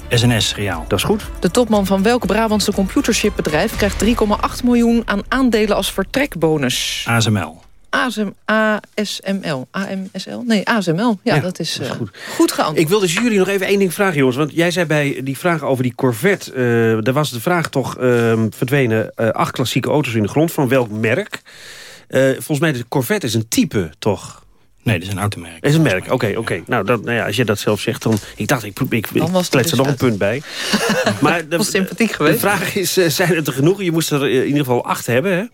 Speaker 29: SNS Reaal.
Speaker 2: Dat is goed.
Speaker 3: De topman van welk Brabantse computerchipbedrijf... krijgt 3,8 miljoen aan aandelen als vertrekbonus?
Speaker 29: ASML.
Speaker 3: ASM, ASML. AMSL? Nee, ASML. Ja,
Speaker 2: Ja,
Speaker 3: dat is,
Speaker 2: dat is
Speaker 3: eh,
Speaker 2: goed.
Speaker 3: goed geantwoord.
Speaker 2: Ik wil dus jullie nog even één ding vragen, jongens. Want jij zei bij die vraag over die Corvette... eh, daar was de vraag toch ehm, verdwenen eh, acht klassieke auto's in de grond. Van welk merk? Volgens mij de Corvette is een type, toch?
Speaker 29: Nee, dat is een automerk.
Speaker 2: is een merk, oké, oké. Nou, dat, nou ja, als je dat zelf zegt, dan... Ik dacht, ik, ik, ik
Speaker 3: Dan was
Speaker 2: er
Speaker 3: dus
Speaker 2: nog een punt bij. maar de,
Speaker 3: Was sympathiek
Speaker 2: de
Speaker 3: geweest.
Speaker 2: vraag is, eh, zijn het er genoeg? Je moest er eh, in ieder geval acht hebben, hè?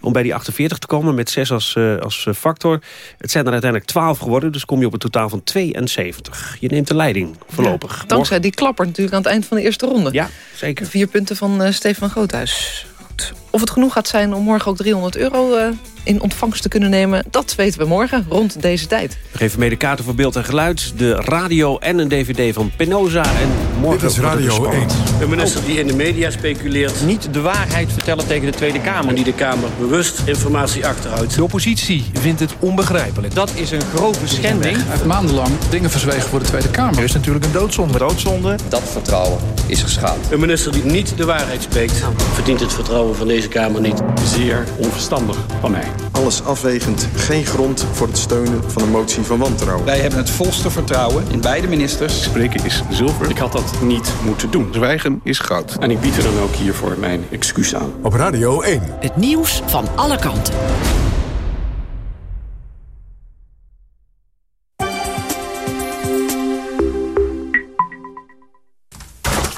Speaker 2: Om bij die 48 te komen, met zes als, eh, als factor. Het zijn er uiteindelijk 12 geworden, dus kom je op een totaal van 72. Je neemt de leiding, voorlopig.
Speaker 3: Dankzij die klapper natuurlijk aan het eind van de eerste ronde.
Speaker 2: Ja, zeker.
Speaker 3: Vier punten van eh, Stefan Groothuis. Goed. Of het genoeg gaat zijn om morgen ook 300 euro eh, in ontvangst te kunnen nemen... dat weten we morgen, rond deze tijd.
Speaker 2: We geven mede kaarten voor beeld en geluid, de radio en een dvd van Penosa. En morgen
Speaker 36: Dit is Radio
Speaker 2: spannend.
Speaker 36: 1.
Speaker 37: Een minister die in de media speculeert. Niet de waarheid vertellen tegen de Tweede Kamer. Die de Kamer bewust informatie achterhoudt.
Speaker 22: De oppositie vindt het onbegrijpelijk.
Speaker 37: Dat is een grove schending.
Speaker 36: Hij heeft maandenlang dingen verzwegen voor de Tweede Kamer. Er is natuurlijk een doodzonde.
Speaker 37: Doodzonde. Dat vertrouwen is geschaad. Een minister die niet de waarheid spreekt... verdient het vertrouwen van deze Kamer niet.
Speaker 36: Zeer onverstandig van mij. Alles afwegend geen grond voor het steunen van een motie van wantrouwen.
Speaker 37: Wij hebben het volste vertrouwen in beide ministers.
Speaker 36: Spreken is zilver. Ik had dat niet moeten doen. Zwijgen is goud. En ik bied er dan ook hiervoor mijn excuus aan. Op Radio 1.
Speaker 9: Het nieuws van alle kanten.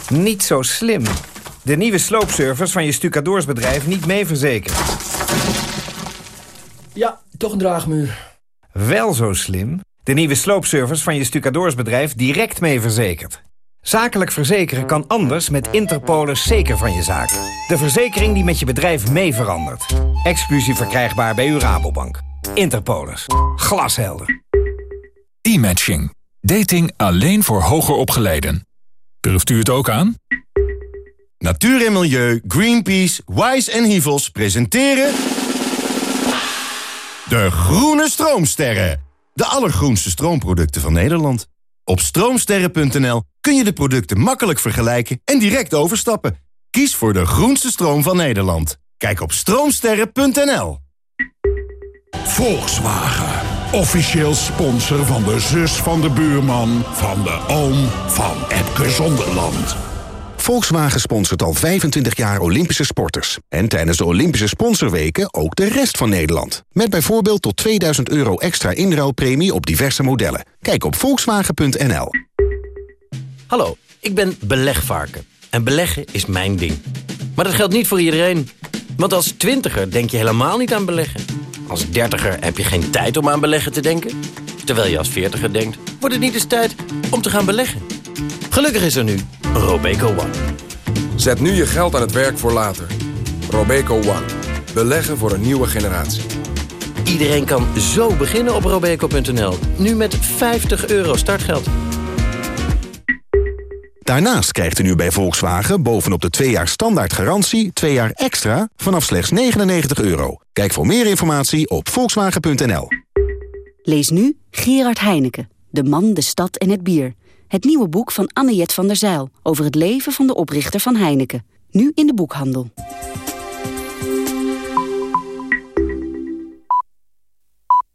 Speaker 38: Niet zo slim. De nieuwe sloopservice van je stucadoorsbedrijf niet mee verzekerd.
Speaker 39: Ja, toch een draagmuur.
Speaker 38: Wel zo slim. De nieuwe sloopservice van je stucadoorsbedrijf direct mee verzekerd. Zakelijk verzekeren kan anders met Interpolis zeker van je zaak. De verzekering die met je bedrijf mee verandert. Exclusief verkrijgbaar bij uw Rabobank. Interpolis. Glashelder.
Speaker 40: E-matching. Dating alleen voor hoger opgeleiden. Durft u het ook aan?
Speaker 41: Natuur en Milieu, Greenpeace, Wise en Hivels presenteren... De Groene Stroomsterren. De allergroenste stroomproducten van Nederland. Op stroomsterren.nl kun je de producten makkelijk vergelijken en direct overstappen. Kies voor de groenste stroom van Nederland. Kijk op stroomsterren.nl.
Speaker 42: Volkswagen. Officieel sponsor van de zus van de buurman... van de oom van Epke Zonderland.
Speaker 6: Volkswagen sponsort al 25 jaar Olympische sporters. En tijdens de Olympische sponsorweken ook de rest van Nederland. Met bijvoorbeeld tot 2000 euro extra inruilpremie op diverse modellen. Kijk op volkswagen.nl.
Speaker 43: Hallo, ik ben belegvarken. En beleggen is mijn ding. Maar dat geldt niet voor iedereen. Want als twintiger denk je helemaal niet aan beleggen. Als dertiger heb je geen tijd om aan beleggen te denken. Terwijl je als veertiger denkt, wordt het niet eens tijd om te gaan beleggen. Gelukkig is er nu Robeco One.
Speaker 44: Zet nu je geld aan het werk voor later. Robeco One. Beleggen voor een nieuwe generatie.
Speaker 43: Iedereen kan zo beginnen op robeco.nl. Nu met 50 euro startgeld.
Speaker 6: Daarnaast krijgt u nu bij Volkswagen bovenop de 2 jaar standaard garantie... 2 jaar extra vanaf slechts 99 euro. Kijk voor meer informatie op volkswagen.nl.
Speaker 9: Lees nu Gerard Heineken, De man, de stad en het bier. Het nieuwe boek van Anne-Jet van der Zijl... over het leven van de oprichter van Heineken. Nu in de boekhandel.